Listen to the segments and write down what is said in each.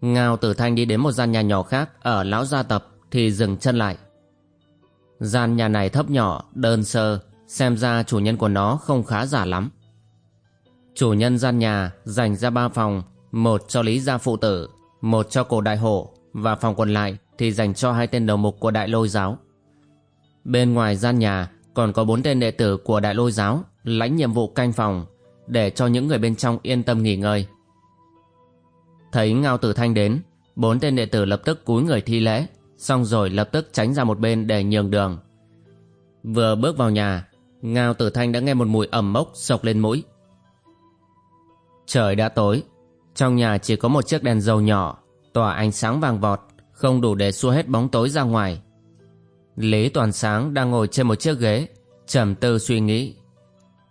Ngao Tử Thanh đi đến một gian nhà nhỏ khác ở Lão Gia Tập thì dừng chân lại. Gian nhà này thấp nhỏ, đơn sơ, xem ra chủ nhân của nó không khá giả lắm. Chủ nhân gian nhà dành ra ba phòng, một cho Lý Gia Phụ Tử, một cho cổ đại hổ và phòng còn lại thì dành cho hai tên đầu mục của đại lôi giáo. Bên ngoài gian nhà còn có bốn tên đệ tử của đại lôi giáo lãnh nhiệm vụ canh phòng để cho những người bên trong yên tâm nghỉ ngơi. Thấy Ngao Tử Thanh đến, bốn tên đệ tử lập tức cúi người thi lễ, xong rồi lập tức tránh ra một bên để nhường đường. Vừa bước vào nhà, Ngao Tử Thanh đã nghe một mùi ẩm mốc sộc lên mũi. Trời đã tối, trong nhà chỉ có một chiếc đèn dầu nhỏ, tỏa ánh sáng vàng vọt, không đủ để xua hết bóng tối ra ngoài. Lý Toàn Sáng đang ngồi trên một chiếc ghế, trầm tư suy nghĩ.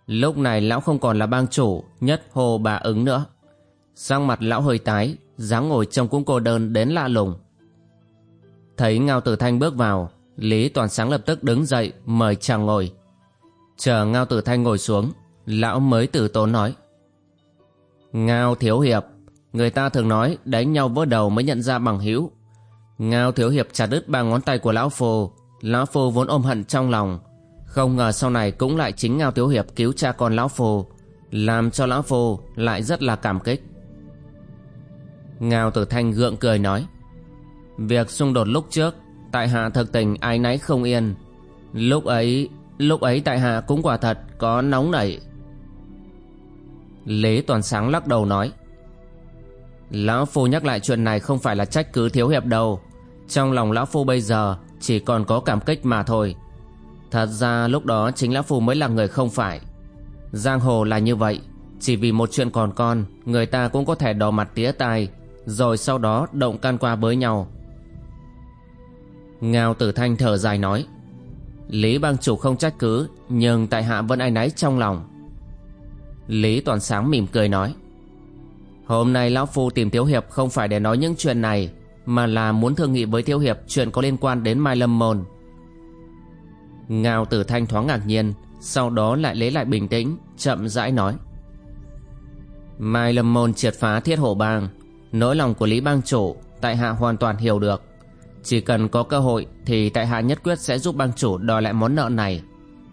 Lúc này lão không còn là bang chủ, nhất hồ bà ứng nữa. Sang mặt lão hơi tái, dáng ngồi trông cũng cô đơn đến lạ lùng. Thấy Ngao Tử Thanh bước vào, Lý Toàn Sáng lập tức đứng dậy mời chàng ngồi. Chờ Ngao Tử Thanh ngồi xuống, lão mới từ tốn nói. Ngao Thiếu Hiệp, người ta thường nói đánh nhau vỡ đầu mới nhận ra bằng hữu. Ngao Thiếu Hiệp chặt đứt ba ngón tay của lão phù, lão phù vốn ôm hận trong lòng. Không ngờ sau này cũng lại chính Ngao Thiếu Hiệp cứu cha con lão phù, làm cho lão phù lại rất là cảm kích. Ngao Tử Thanh gượng cười nói, Việc xung đột lúc trước, Tại hạ thực tình ai nấy không yên. Lúc ấy Lúc ấy tại hạ cũng quả thật Có nóng nảy. Lý Toàn Sáng lắc đầu nói, Lão Phu nhắc lại chuyện này Không phải là trách cứ thiếu hiệp đâu. Trong lòng Lão Phu bây giờ Chỉ còn có cảm kích mà thôi. Thật ra lúc đó chính Lão Phu mới là người không phải. Giang hồ là như vậy, Chỉ vì một chuyện còn con, Người ta cũng có thể đỏ mặt tía tai rồi sau đó động can qua với nhau. Ngao tử thanh thở dài nói, Lý bang chủ không trách cứ, Nhưng tại hạ vẫn ai nấy trong lòng. Lý toàn sáng mỉm cười nói, Hôm nay Lão Phu tìm Thiếu Hiệp không phải để nói những chuyện này, Mà là muốn thương nghị với Thiếu Hiệp chuyện có liên quan đến Mai Lâm Môn. Ngao tử thanh thoáng ngạc nhiên, Sau đó lại lấy lại bình tĩnh, Chậm rãi nói, Mai Lâm Môn triệt phá thiết hổ bang Nỗi lòng của Lý Bang Chủ, Tại hạ hoàn toàn hiểu được. Chỉ cần có cơ hội Thì tại hạ nhất quyết sẽ giúp bang chủ đòi lại món nợ này.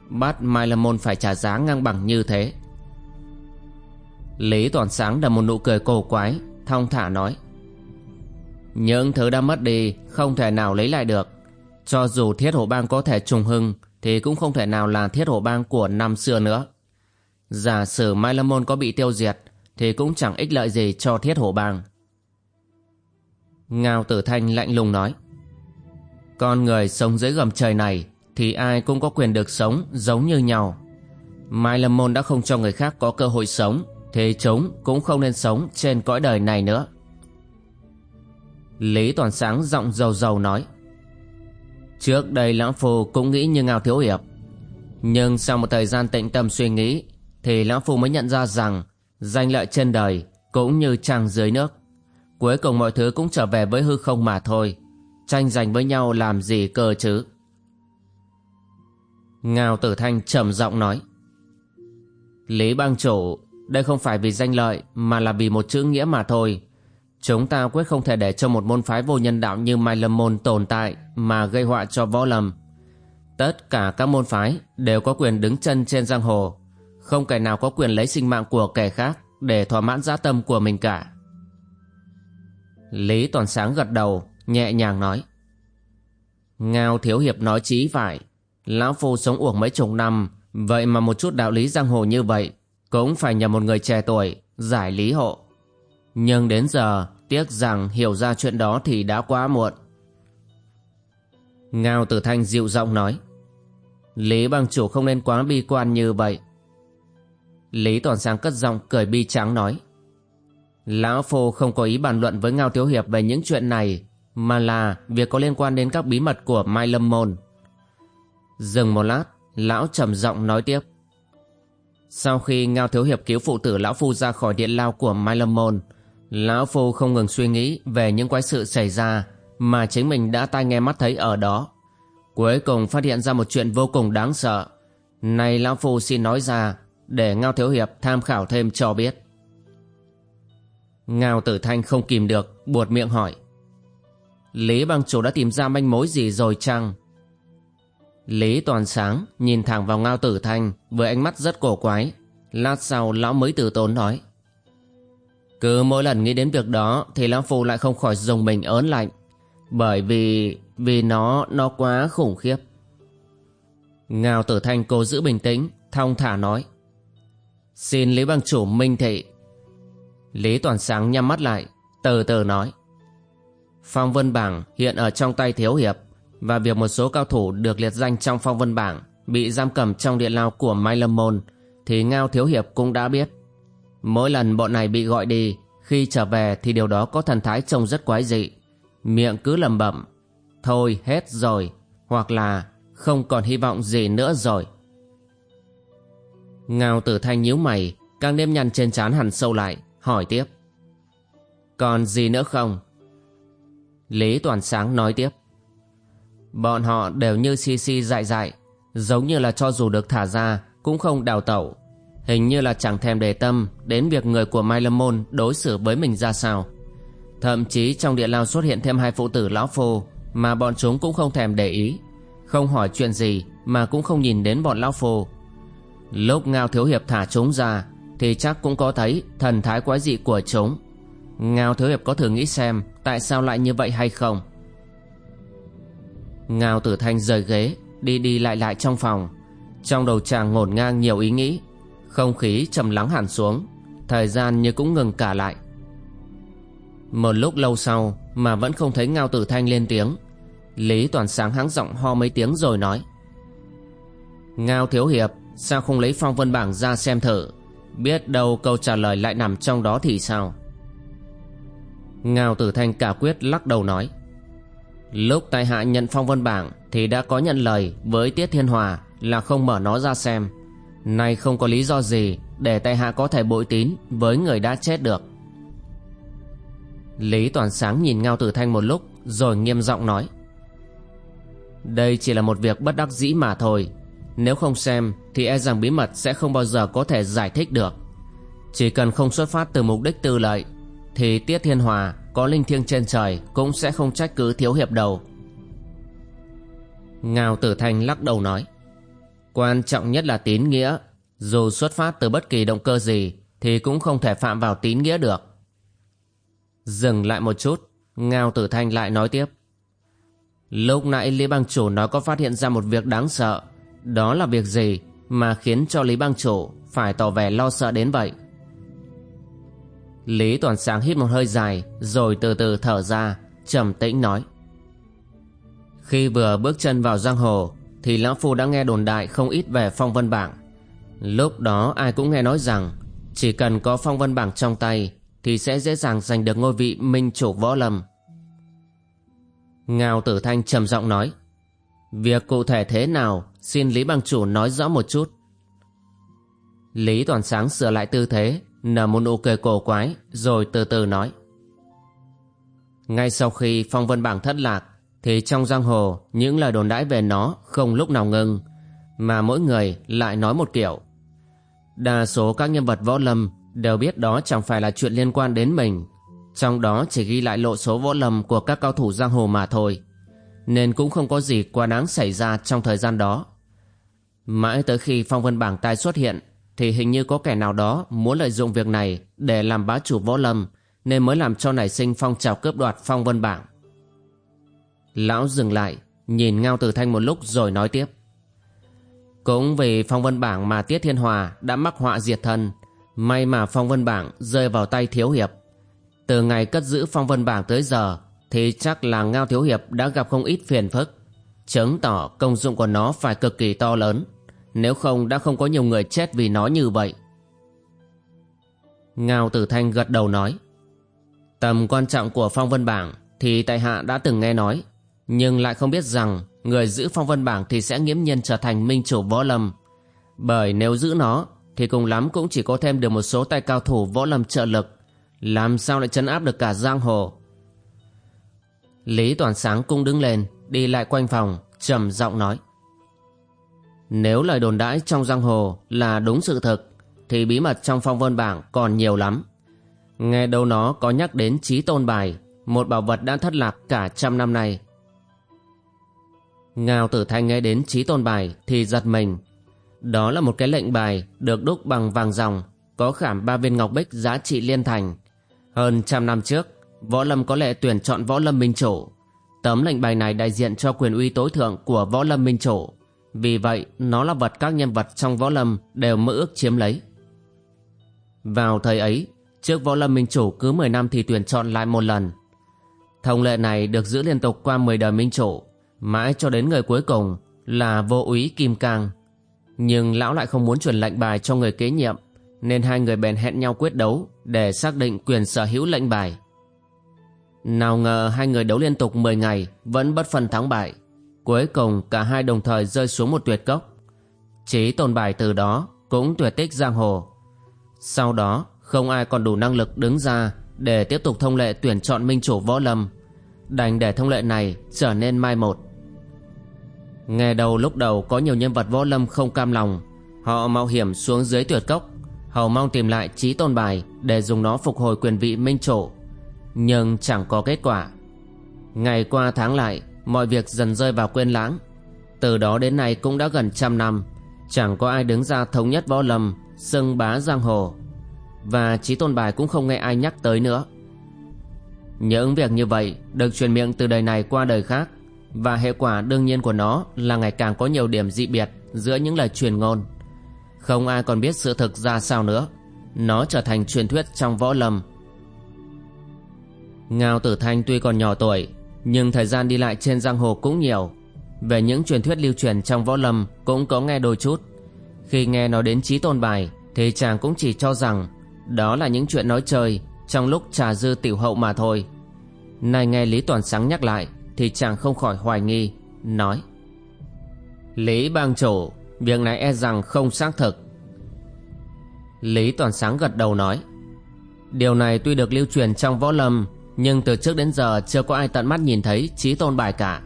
Bắt Mai Lâm Môn phải trả giá ngang bằng như thế. Lý Toàn Sáng đầm một nụ cười cổ quái, Thong thả nói. Những thứ đã mất đi Không thể nào lấy lại được. Cho dù thiết hổ bang có thể trùng hưng, Thì cũng không thể nào là thiết hổ bang của năm xưa nữa. Giả sử Mai Lâm Môn có bị tiêu diệt, Thì cũng chẳng ích lợi gì cho thiết hổ bang. Ngao Tử Thanh lạnh lùng nói. Con người sống dưới gầm trời này Thì ai cũng có quyền được sống giống như nhau. Mai Lâm Môn đã không cho người khác có cơ hội sống Thì chúng cũng không nên sống trên cõi đời này nữa. Lý Toàn Sáng giọng dầu dầu nói. Trước đây Lão Phu cũng nghĩ như Ngao Thiếu Hiệp. Nhưng sau một thời gian tĩnh tâm suy nghĩ, Thì Lão Phu mới nhận ra rằng Danh lợi trên đời cũng như trăng dưới nước. Cuối cùng mọi thứ cũng trở về với hư không mà thôi. Tranh giành với nhau làm gì cơ chứ? Ngao Tử Thanh trầm giọng nói. Lý bang chủ, Đây không phải vì danh lợi Mà là vì một chữ nghĩa mà thôi. Chúng ta quyết không thể để cho một môn phái vô nhân đạo như Mai Lâm Môn tồn tại Mà gây họa cho võ lâm. Tất cả các môn phái Đều có quyền đứng chân trên giang hồ. Không kẻ nào có quyền lấy sinh mạng của kẻ khác Để thỏa mãn dã tâm của mình cả. Lý Toàn Sáng gật đầu, nhẹ nhàng nói. Ngao Thiếu Hiệp nói chí phải. Lão Phu sống uổng mấy chục năm, vậy mà một chút đạo lý giang hồ như vậy, cũng phải nhờ một người trẻ tuổi, giải lý hộ. Nhưng đến giờ, tiếc rằng hiểu ra chuyện đó thì đã quá muộn. Ngao Tử Thanh dịu giọng nói. Lý bang chủ không nên quá bi quan như vậy. Lý Toàn sáng cất giọng cười bi tráng nói. Lão Phu không có ý bàn luận với Ngao Thiếu Hiệp về những chuyện này, mà là việc có liên quan đến các bí mật của Mai Lâm Môn. Dừng một lát, lão trầm giọng nói tiếp. Sau khi Ngao Thiếu Hiệp cứu phụ tử Lão Phu ra khỏi điện lao của Mai Lâm Môn, Lão Phu không ngừng suy nghĩ về những quái sự xảy ra mà chính mình đã tai nghe mắt thấy ở đó. Cuối cùng phát hiện ra một chuyện vô cùng đáng sợ. Này Lão Phu xin nói ra để Ngao Thiếu Hiệp tham khảo thêm cho biết. Ngao Tử Thanh không kìm được, buột miệng hỏi. Lý bang chủ đã tìm ra manh mối gì rồi chăng? Lý Toàn Sáng nhìn thẳng vào Ngao Tử Thanh với ánh mắt rất cổ quái. Lát sau lão mới từ tốn nói. Cứ mỗi lần nghĩ đến việc đó thì lão phu lại không khỏi dùng mình ớn lạnh. Bởi vì... vì nó... nó quá khủng khiếp. Ngao Tử Thanh cố giữ bình tĩnh, thong thả nói. Xin Lý bang chủ minh thị. Lý Toàn Sáng nhắm mắt lại, từ từ nói. Phong Vân Bảng hiện ở trong tay Thiếu Hiệp và việc một số cao thủ được liệt danh trong Phong Vân Bảng bị giam cầm trong địa lao của Mai Lâm Môn thì Ngao Thiếu Hiệp cũng đã biết. Mỗi lần bọn này bị gọi đi, khi trở về thì điều đó có thần thái trông rất quái dị. Miệng cứ lầm bẩm, thôi hết rồi, hoặc là không còn hy vọng gì nữa rồi. Ngao tử thanh nhíu mày, càng đêm nhăn trên trán hẳn sâu lại, hỏi tiếp. Còn gì nữa không? Lý Toàn Sáng nói tiếp. Bọn họ đều như si si dại dại, giống như là cho dù được thả ra cũng không đào tẩu. Hình như là chẳng thèm đề tâm đến việc người của Mai Lâm Môn đối xử với mình ra sao. Thậm chí trong địa lao xuất hiện thêm hai phụ tử lão phô mà bọn chúng cũng không thèm để ý. Không hỏi chuyện gì mà cũng không nhìn đến bọn lão phô. Lúc Ngao Thiếu Hiệp thả chúng ra thì chắc cũng có thấy thần thái quái dị của chúng. Ngao Thiếu Hiệp có thử nghĩ xem tại sao lại như vậy hay không? Ngao Tử Thanh rời ghế, đi đi lại lại trong phòng. Trong đầu chàng ngổn ngang nhiều ý nghĩ, không khí trầm lắng hẳn xuống, thời gian như cũng ngừng cả lại. Một lúc lâu sau mà vẫn không thấy Ngao Tử Thanh lên tiếng, Lý Toàn Sáng hắng giọng ho mấy tiếng rồi nói. Ngao Thiếu Hiệp, sao không lấy phong vân bảng ra xem thử, biết đâu câu trả lời lại nằm trong đó thì sao? Ngao Tử Thanh cả quyết lắc đầu nói. Lúc tại hạ nhận phong vân bảng thì đã có nhận lời với Tiết Thiên Hòa là không mở nó ra xem. Nay không có lý do gì để tại hạ có thể bội tín với người đã chết được. Lý Toàn Sáng nhìn Ngao Tử Thanh một lúc rồi nghiêm giọng nói. Đây chỉ là một việc bất đắc dĩ mà thôi. Nếu không xem, thì e rằng bí mật sẽ không bao giờ có thể giải thích được. Chỉ cần không xuất phát từ mục đích tư lợi, thì Tiết Thiên Hòa có linh thiêng trên trời cũng sẽ không trách cứ thiếu hiệp đầu. Ngao Tử Thanh lắc đầu nói, Quan trọng nhất là tín nghĩa Dù xuất phát từ bất kỳ động cơ gì, Thì cũng không thể phạm vào tín nghĩa được Dừng lại một chút, Ngao Tử Thanh lại nói tiếp, Lúc nãy Lý Bang Chủ nói có phát hiện ra một việc đáng sợ đó là việc gì Mà khiến cho Lý Bang Chủ Phải tỏ vẻ lo sợ đến vậy? Lý Toàn Sáng hít một hơi dài, Rồi từ từ thở ra, trầm tĩnh nói. Khi vừa bước chân vào giang hồ, Thì Lão Phu đã nghe đồn đại không ít về phong vân bảng. Lúc đó, ai cũng nghe nói rằng, Chỉ cần có phong vân bảng trong tay, Thì sẽ dễ dàng giành được ngôi vị minh chủ võ lâm. Ngao Tử Thanh trầm giọng nói, Việc cụ thể thế nào Xin Lý Bang Chủ nói rõ một chút. Lý Toàn Sáng sửa lại tư thế, nở một nụ cười cổ quái, rồi từ từ nói. Ngay sau khi phong vân bảng thất lạc, thì trong giang hồ, những lời đồn đãi về nó không lúc nào ngưng mà mỗi người lại nói một kiểu. Đa số các nhân vật võ lâm đều biết đó chẳng phải là chuyện liên quan đến mình, trong đó chỉ ghi lại lộ số võ lâm của các cao thủ giang hồ mà thôi, nên cũng không có gì quá đáng xảy ra trong thời gian đó mãi tới khi phong vân bảng tai xuất hiện thì hình như có kẻ nào đó muốn lợi dụng việc này để làm bá chủ võ lâm nên mới làm cho nảy sinh phong trào cướp đoạt phong vân bảng. Lão dừng lại, nhìn Ngao Tử Thanh một lúc rồi nói tiếp. Cũng vì phong vân bảng mà Tiết Thiên Hòa đã mắc họa diệt thân, may mà phong vân bảng rơi vào tay Thiếu Hiệp. Từ ngày cất giữ phong vân bảng tới giờ thì chắc là Ngao Thiếu Hiệp đã gặp không ít phiền phức, chứng tỏ công dụng của nó phải cực kỳ to lớn. Nếu không đã không có nhiều người chết vì nó như vậy Ngao Tử Thanh gật đầu nói. Tầm quan trọng của phong vân bảng thì tại hạ đã từng nghe nói, nhưng lại không biết rằng người giữ phong vân bảng thì sẽ nghiễm nhiên trở thành minh chủ võ lâm. Bởi nếu giữ nó thì cùng lắm cũng chỉ có thêm được một số tay cao thủ võ lâm trợ lực, làm sao lại chấn áp được cả giang hồ. Lý Toàn Sáng cũng đứng lên, đi lại quanh phòng, trầm giọng nói. Nếu lời đồn đãi trong giang hồ là đúng sự thực, thì bí mật trong phong vân bảng còn nhiều lắm. Nghe đâu nó có nhắc đến trí tôn bài, một bảo vật đã thất lạc cả trăm năm nay. Ngao tử thanh nghe đến trí tôn bài thì giật mình. Đó là một cái lệnh bài được đúc bằng vàng ròng, có khảm ba viên ngọc bích giá trị liên thành. Hơn trăm năm trước, võ lâm có lệ tuyển chọn võ lâm minh chủ. Tấm lệnh bài này đại diện cho quyền uy tối thượng của võ lâm minh chủ. Vì vậy, nó là vật các nhân vật trong võ lâm đều mơ ước chiếm lấy. Vào thời ấy, trước võ lâm minh chủ cứ 10 năm thì tuyển chọn lại một lần. Thông lệ này được giữ liên tục qua 10 đời minh chủ, mãi cho đến người cuối cùng là vô úy Kim Cang. Nhưng lão lại không muốn truyền lệnh bài cho người kế nhiệm, nên hai người bèn hẹn nhau quyết đấu để xác định quyền sở hữu lệnh bài. Nào ngờ hai người đấu liên tục 10 ngày vẫn bất phân thắng bại. Cuối cùng cả hai đồng thời rơi xuống một tuyệt cốc. Chí tồn bài từ đó cũng tuyệt tích giang hồ. Sau đó không ai còn đủ năng lực đứng ra để tiếp tục thông lệ tuyển chọn minh chủ võ lâm. Đành để thông lệ này trở nên mai một. Nghe đầu lúc đầu có nhiều nhân vật võ lâm không cam lòng. Họ mạo hiểm xuống dưới tuyệt cốc hầu mong tìm lại trí tôn bài để dùng nó phục hồi quyền vị minh chủ. Nhưng chẳng có kết quả. Ngày qua tháng lại, mọi việc dần rơi vào quên lãng. Từ đó đến nay cũng đã gần trăm năm, chẳng có ai đứng ra thống nhất võ lâm, xưng bá giang hồ. Và trí tôn bài cũng không nghe ai nhắc tới nữa. Những việc như vậy được truyền miệng từ đời này qua đời khác và hệ quả đương nhiên của nó là ngày càng có nhiều điểm dị biệt giữa những lời truyền ngôn. Không ai còn biết sự thực ra sao nữa. Nó trở thành truyền thuyết trong võ lâm. Ngao Tử Thanh tuy còn nhỏ tuổi nhưng thời gian đi lại trên giang hồ cũng nhiều. Về những truyền thuyết lưu truyền trong võ lâm cũng có nghe đôi chút. Khi nghe nói đến trí tôn bài thì chàng cũng chỉ cho rằng đó là những chuyện nói chơi trong lúc trà dư tiểu hậu mà thôi. Nay nghe Lý Toàn Sáng nhắc lại thì chàng không khỏi hoài nghi, nói Lý bang chủ, việc này e rằng không xác thực. Lý Toàn Sáng gật đầu nói Điều này tuy được lưu truyền trong võ lâm nhưng từ trước đến giờ chưa có ai tận mắt nhìn thấy trí tôn bài cả.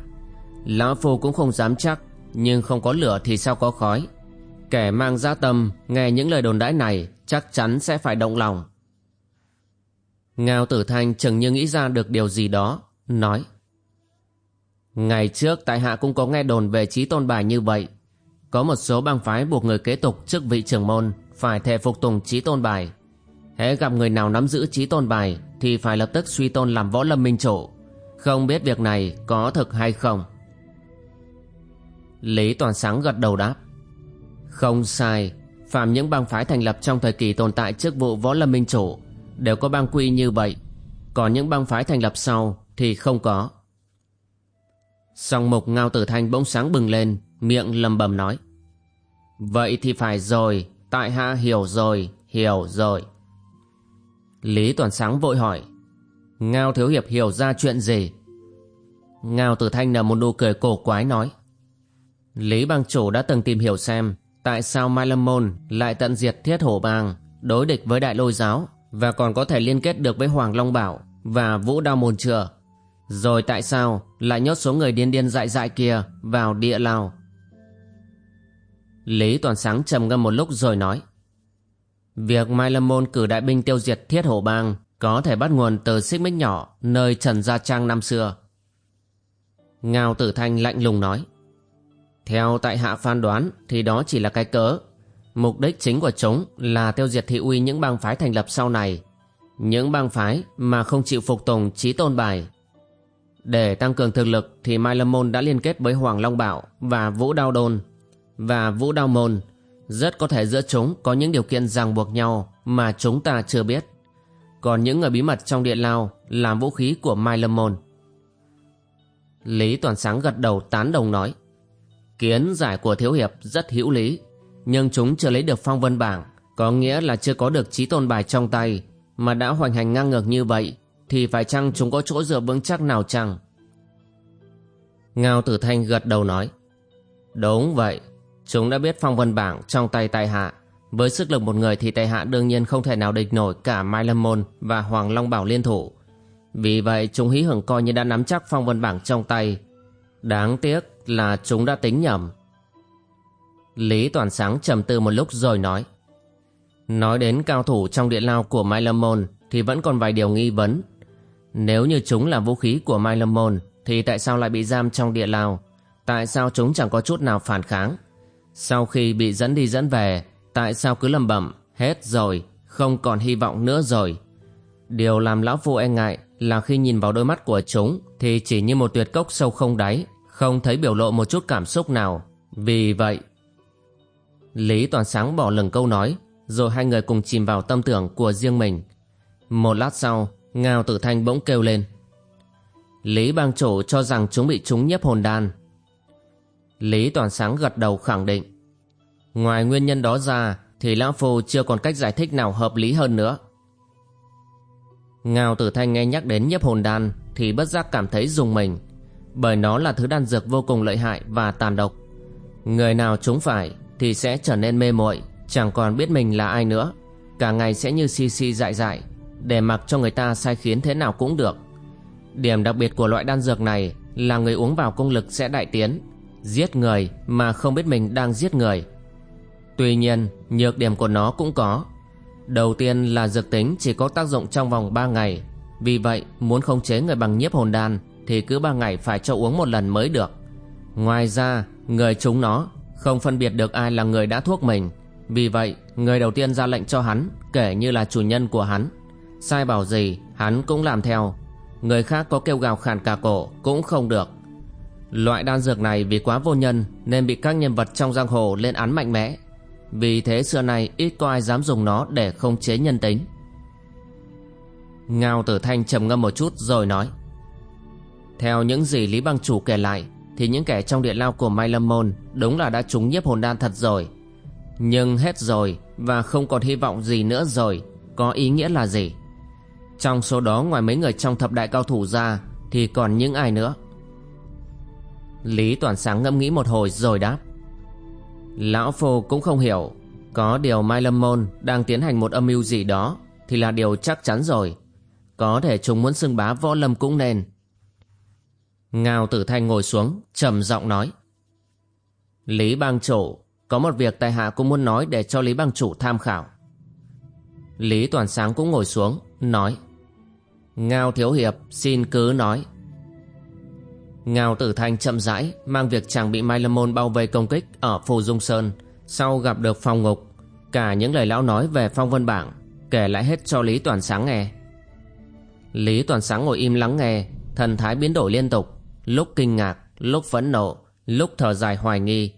Lão Phu cũng không dám chắc, Nhưng không có lửa thì sao có khói. Kẻ mang dã tâm Nghe những lời đồn đãi này Chắc chắn sẽ phải động lòng. Ngao Tử Thanh chừng như nghĩ ra được điều gì đó, Nói, Ngày trước tại hạ cũng có nghe đồn về trí tôn bài như vậy. Có một số bang phái buộc người kế tục chức vị trưởng môn Phải thề phục tùng trí tôn bài. Hễ gặp người nào nắm giữ trí tôn bài thì phải lập tức suy tôn làm võ lâm minh chủ. Không biết việc này có thực hay không? Lý Toàn Sáng gật đầu đáp. Không sai, phạm những bang phái thành lập trong thời kỳ tồn tại chức vụ võ lâm minh chủ đều có bang quy như vậy. Còn những bang phái thành lập sau thì không có. Song mục ngao tử thanh bỗng sáng bừng lên, miệng lầm bầm nói. Vậy thì phải rồi, tại hạ hiểu rồi, hiểu rồi. Lý Toàn Sáng vội hỏi. Ngao Thiếu Hiệp hiểu ra chuyện gì? Ngao Tử Thanh nở một nụ cười cổ quái nói. Lý Bang Chủ đã từng tìm hiểu xem Tại sao Mai Lâm Môn lại tận diệt thiết hổ bang Đối địch với Đại Lôi Giáo Và còn có thể liên kết được với Hoàng Long Bảo Và Vũ Đao Môn Trừa Rồi tại sao lại nhốt số người điên điên dại dại kia Vào địa lao? Lý Toàn Sáng trầm ngâm một lúc rồi nói. Việc Mai Lâm Môn cử đại binh tiêu diệt thiết hổ bang có thể bắt nguồn từ xích mích nhỏ nơi Trần Gia Trang năm xưa. Ngao Tử Thanh lạnh lùng nói, Theo tại hạ phán đoán thì đó chỉ là cái cớ. Mục đích chính của chúng là tiêu diệt thị uy những bang phái thành lập sau này. Những bang phái mà không chịu phục tùng trí tôn bài. Để tăng cường thực lực thì Mai Lâm Môn đã liên kết với Hoàng Long Bảo và Vũ Đao Đôn. Và Vũ Đao Môn rất có thể giữa chúng có những điều kiện ràng buộc nhau mà chúng ta chưa biết. Còn những người bí mật trong điện lao làm vũ khí của Mai Lâm Môn. Lý Toàn Sáng gật đầu tán đồng nói. Kiến giải của Thiếu Hiệp rất hữu lý, nhưng chúng chưa lấy được phong vân bảng, Có nghĩa là chưa có được trí tôn bài trong tay Mà đã hoành hành ngang ngược như vậy Thì phải chăng chúng có chỗ dựa vững chắc nào chăng Ngao Tử Thanh gật đầu nói Đúng vậy Chúng đã biết phong vân bảng trong tay tại hạ Với sức lực một người thì tại hạ đương nhiên không thể nào địch nổi cả Mai Lâm Môn và Hoàng Long Bảo liên thủ Vì vậy, chúng hí hưởng coi như đã nắm chắc phong vân bảng trong tay Đáng tiếc là chúng đã tính nhầm Lý Toàn Sáng trầm tư một lúc rồi nói Nói đến cao thủ trong địa lao của Mai Lâm Môn thì vẫn còn vài điều nghi vấn. Nếu như chúng là vũ khí của Mai Lâm Môn thì tại sao lại bị giam trong địa lao? Tại sao chúng chẳng có chút nào phản kháng? Sau khi bị dẫn đi dẫn về, tại sao cứ lầm bẩm hết rồi, không còn hy vọng nữa rồi? Điều làm lão phu e ngại là khi nhìn vào đôi mắt của chúng thì chỉ như một tuyệt cốc sâu không đáy, không thấy biểu lộ một chút cảm xúc nào. Vì vậy, Lý Toàn Sáng bỏ lừng câu nói, rồi hai người cùng chìm vào tâm tưởng của riêng mình. Một lát sau, Ngao Tử Thanh bỗng kêu lên. Lý bang chủ cho rằng chúng bị trúng nhiếp hồn đan. Lý Toàn Sáng gật đầu khẳng định. Ngoài nguyên nhân đó ra, thì Lão Phu chưa còn cách giải thích nào hợp lý hơn nữa. Ngao Tử Thanh nghe nhắc đến nhiếp hồn đan thì bất giác cảm thấy dùng mình, bởi nó là thứ đan dược vô cùng lợi hại và tàn độc. Người nào chúng phải thì sẽ trở nên mê muội Chẳng còn biết mình là ai nữa Cả ngày sẽ như si si dại dại Để mặc cho người ta sai khiến thế nào cũng được Điểm đặc biệt của loại đan dược này Là người uống vào công lực sẽ đại tiến Giết người mà không biết mình đang giết người. Tuy nhiên, Nhược điểm của nó cũng có. Đầu tiên là dược tính chỉ có tác dụng trong vòng 3 ngày. Vì vậy, muốn khống chế người bằng nhiếp hồn đan Thì cứ 3 ngày phải cho uống một lần mới được. Ngoài ra, Người chúng nó Không phân biệt được ai là người đã thuốc mình. Vì vậy, người đầu tiên ra lệnh cho hắn, Kể như là chủ nhân của hắn. Sai bảo gì, hắn cũng làm theo. Người khác có kêu gào khản cả cổ Cũng không được. Loại đan dược này vì quá vô nhân Nên bị các nhân vật trong giang hồ lên án mạnh mẽ. Vì thế xưa nay ít có ai dám dùng nó Để không chế nhân tính. Ngao tử thanh trầm ngâm một chút rồi nói, Theo những gì Lý Bang Chủ kể lại, Thì những kẻ trong địa lao của Mai Lâm Môn Đúng là đã trúng nhiếp hồn đan thật rồi. Nhưng hết rồi và không còn hy vọng gì nữa rồi, Có ý nghĩa là gì? Trong số đó ngoài mấy người trong thập đại cao thủ ra Thì còn những ai nữa? Lý Toàn Sáng ngẫm nghĩ một hồi rồi đáp Lão Phu cũng không hiểu Có điều Mai Lâm Môn đang tiến hành một âm mưu gì đó Thì là điều chắc chắn rồi Có thể chúng muốn xưng bá võ lâm cũng nên Ngao Tử Thanh ngồi xuống trầm giọng nói Lý Bang Chủ có một việc tại hạ cũng muốn nói để cho Lý Bang Chủ tham khảo. Lý Toàn Sáng cũng ngồi xuống, nói. Ngao Thiếu Hiệp xin cứ nói. Ngao Tử Thanh chậm rãi mang việc chàng bị Mai Lâm Môn bao vây công kích ở Phù Dung Sơn sau gặp được phong ngục. Cả những lời lão nói về phong vân bảng kể lại hết cho Lý Toàn Sáng nghe. Lý Toàn Sáng ngồi im lắng nghe, thần thái biến đổi liên tục, lúc kinh ngạc, lúc phẫn nộ, lúc thở dài hoài nghi,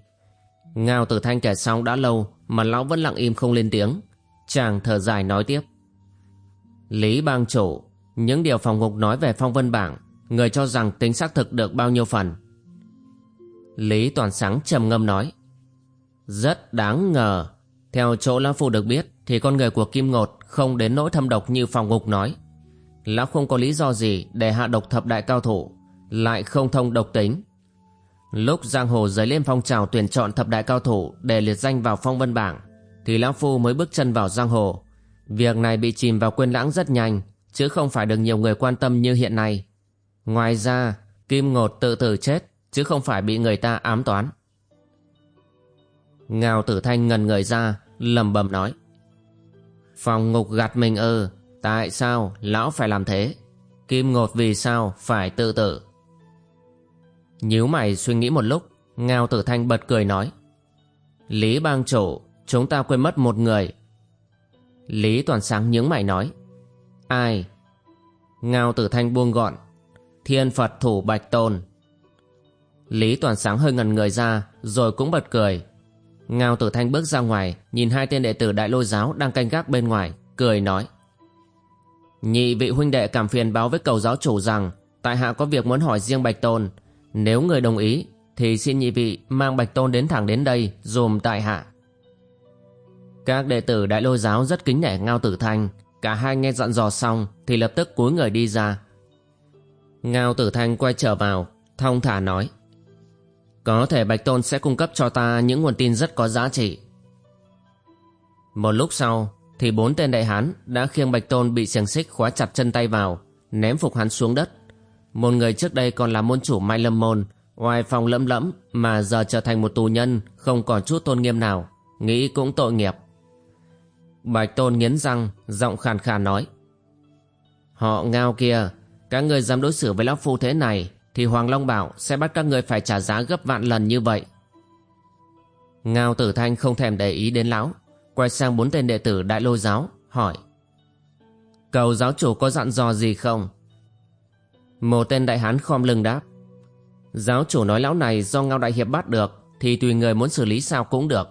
Ngao tử thanh kể xong đã lâu mà lão vẫn lặng im không lên tiếng. Chàng thở dài nói tiếp. Lý bang chủ, những điều phòng ngục nói về phong vân bảng, người cho rằng tính xác thực được bao nhiêu phần. Lý toàn sáng trầm ngâm nói. Rất đáng ngờ. Theo chỗ Lão Phu được biết thì con người của Kim Ngột không đến nỗi thâm độc như phòng ngục nói. Lão không có lý do gì để hạ độc thập đại cao thủ, lại không thông độc tính Lúc giang hồ dấy lên phong trào tuyển chọn thập đại cao thủ để liệt danh vào phong vân bảng, thì Lão Phu mới bước chân vào giang hồ. Việc này bị chìm vào quên lãng rất nhanh, chứ không phải được nhiều người quan tâm như hiện nay. Ngoài ra, Kim Ngột tự tử chết, chứ không phải bị người ta ám toán. Ngao tử thanh ngần người ra, lầm bầm nói. Phòng ngục gạt mình ư, tại sao lão phải làm thế? Kim Ngột vì sao phải tự tử? Nhíu mày suy nghĩ một lúc Ngao tử thanh bật cười nói Lý bang chủ Chúng ta quên mất một người Lý toàn sáng nhướng mày nói Ai Ngao tử thanh buông gọn Thiên Phật thủ Bạch Tôn. Lý toàn sáng hơi ngần người ra, Rồi cũng bật cười. Ngao tử thanh bước ra ngoài, Nhìn hai tên đệ tử đại lôi giáo đang canh gác bên ngoài, Cười nói. Nhị vị huynh đệ cảm phiền báo với cầu giáo chủ rằng, Tại hạ có việc muốn hỏi riêng Bạch Tôn. Nếu người đồng ý, Thì xin nhị vị mang Bạch Tôn đến thẳng đến đây, Dùm tại hạ. Các đệ tử đại lôi giáo rất kính nể Ngao Tử Thanh. Cả hai nghe dặn dò xong, Thì lập tức cúi người đi ra Ngao Tử Thanh quay trở vào Thong thả nói. Có thể Bạch Tôn sẽ cung cấp cho ta Những nguồn tin rất có giá trị. Một lúc sau Thì bốn tên đại hán đã khiêng Bạch Tôn Bị xiềng xích khóa chặt chân tay vào Ném phục hắn xuống đất. Một người trước đây còn là môn chủ Mai Lâm Môn Ngoài phòng lẫm lẫm Mà giờ trở thành một tù nhân Không còn chút tôn nghiêm nào Nghĩ cũng tội nghiệp. Bạch Tôn nghiến răng, giọng khàn khàn nói. Họ ngao kia, các người dám đối xử với Lão Phu thế này, thì Hoàng Long bảo sẽ bắt các người phải trả giá gấp vạn lần như vậy. Ngao Tử Thanh không thèm để ý đến Lão, quay sang bốn tên đệ tử Đại Lôi Giáo, hỏi. Cầu giáo chủ có dặn dò gì không? Một tên đại hán khom lưng đáp. Giáo chủ nói lão này do Ngao Đại Hiệp bắt được, thì tùy người muốn xử lý sao cũng được.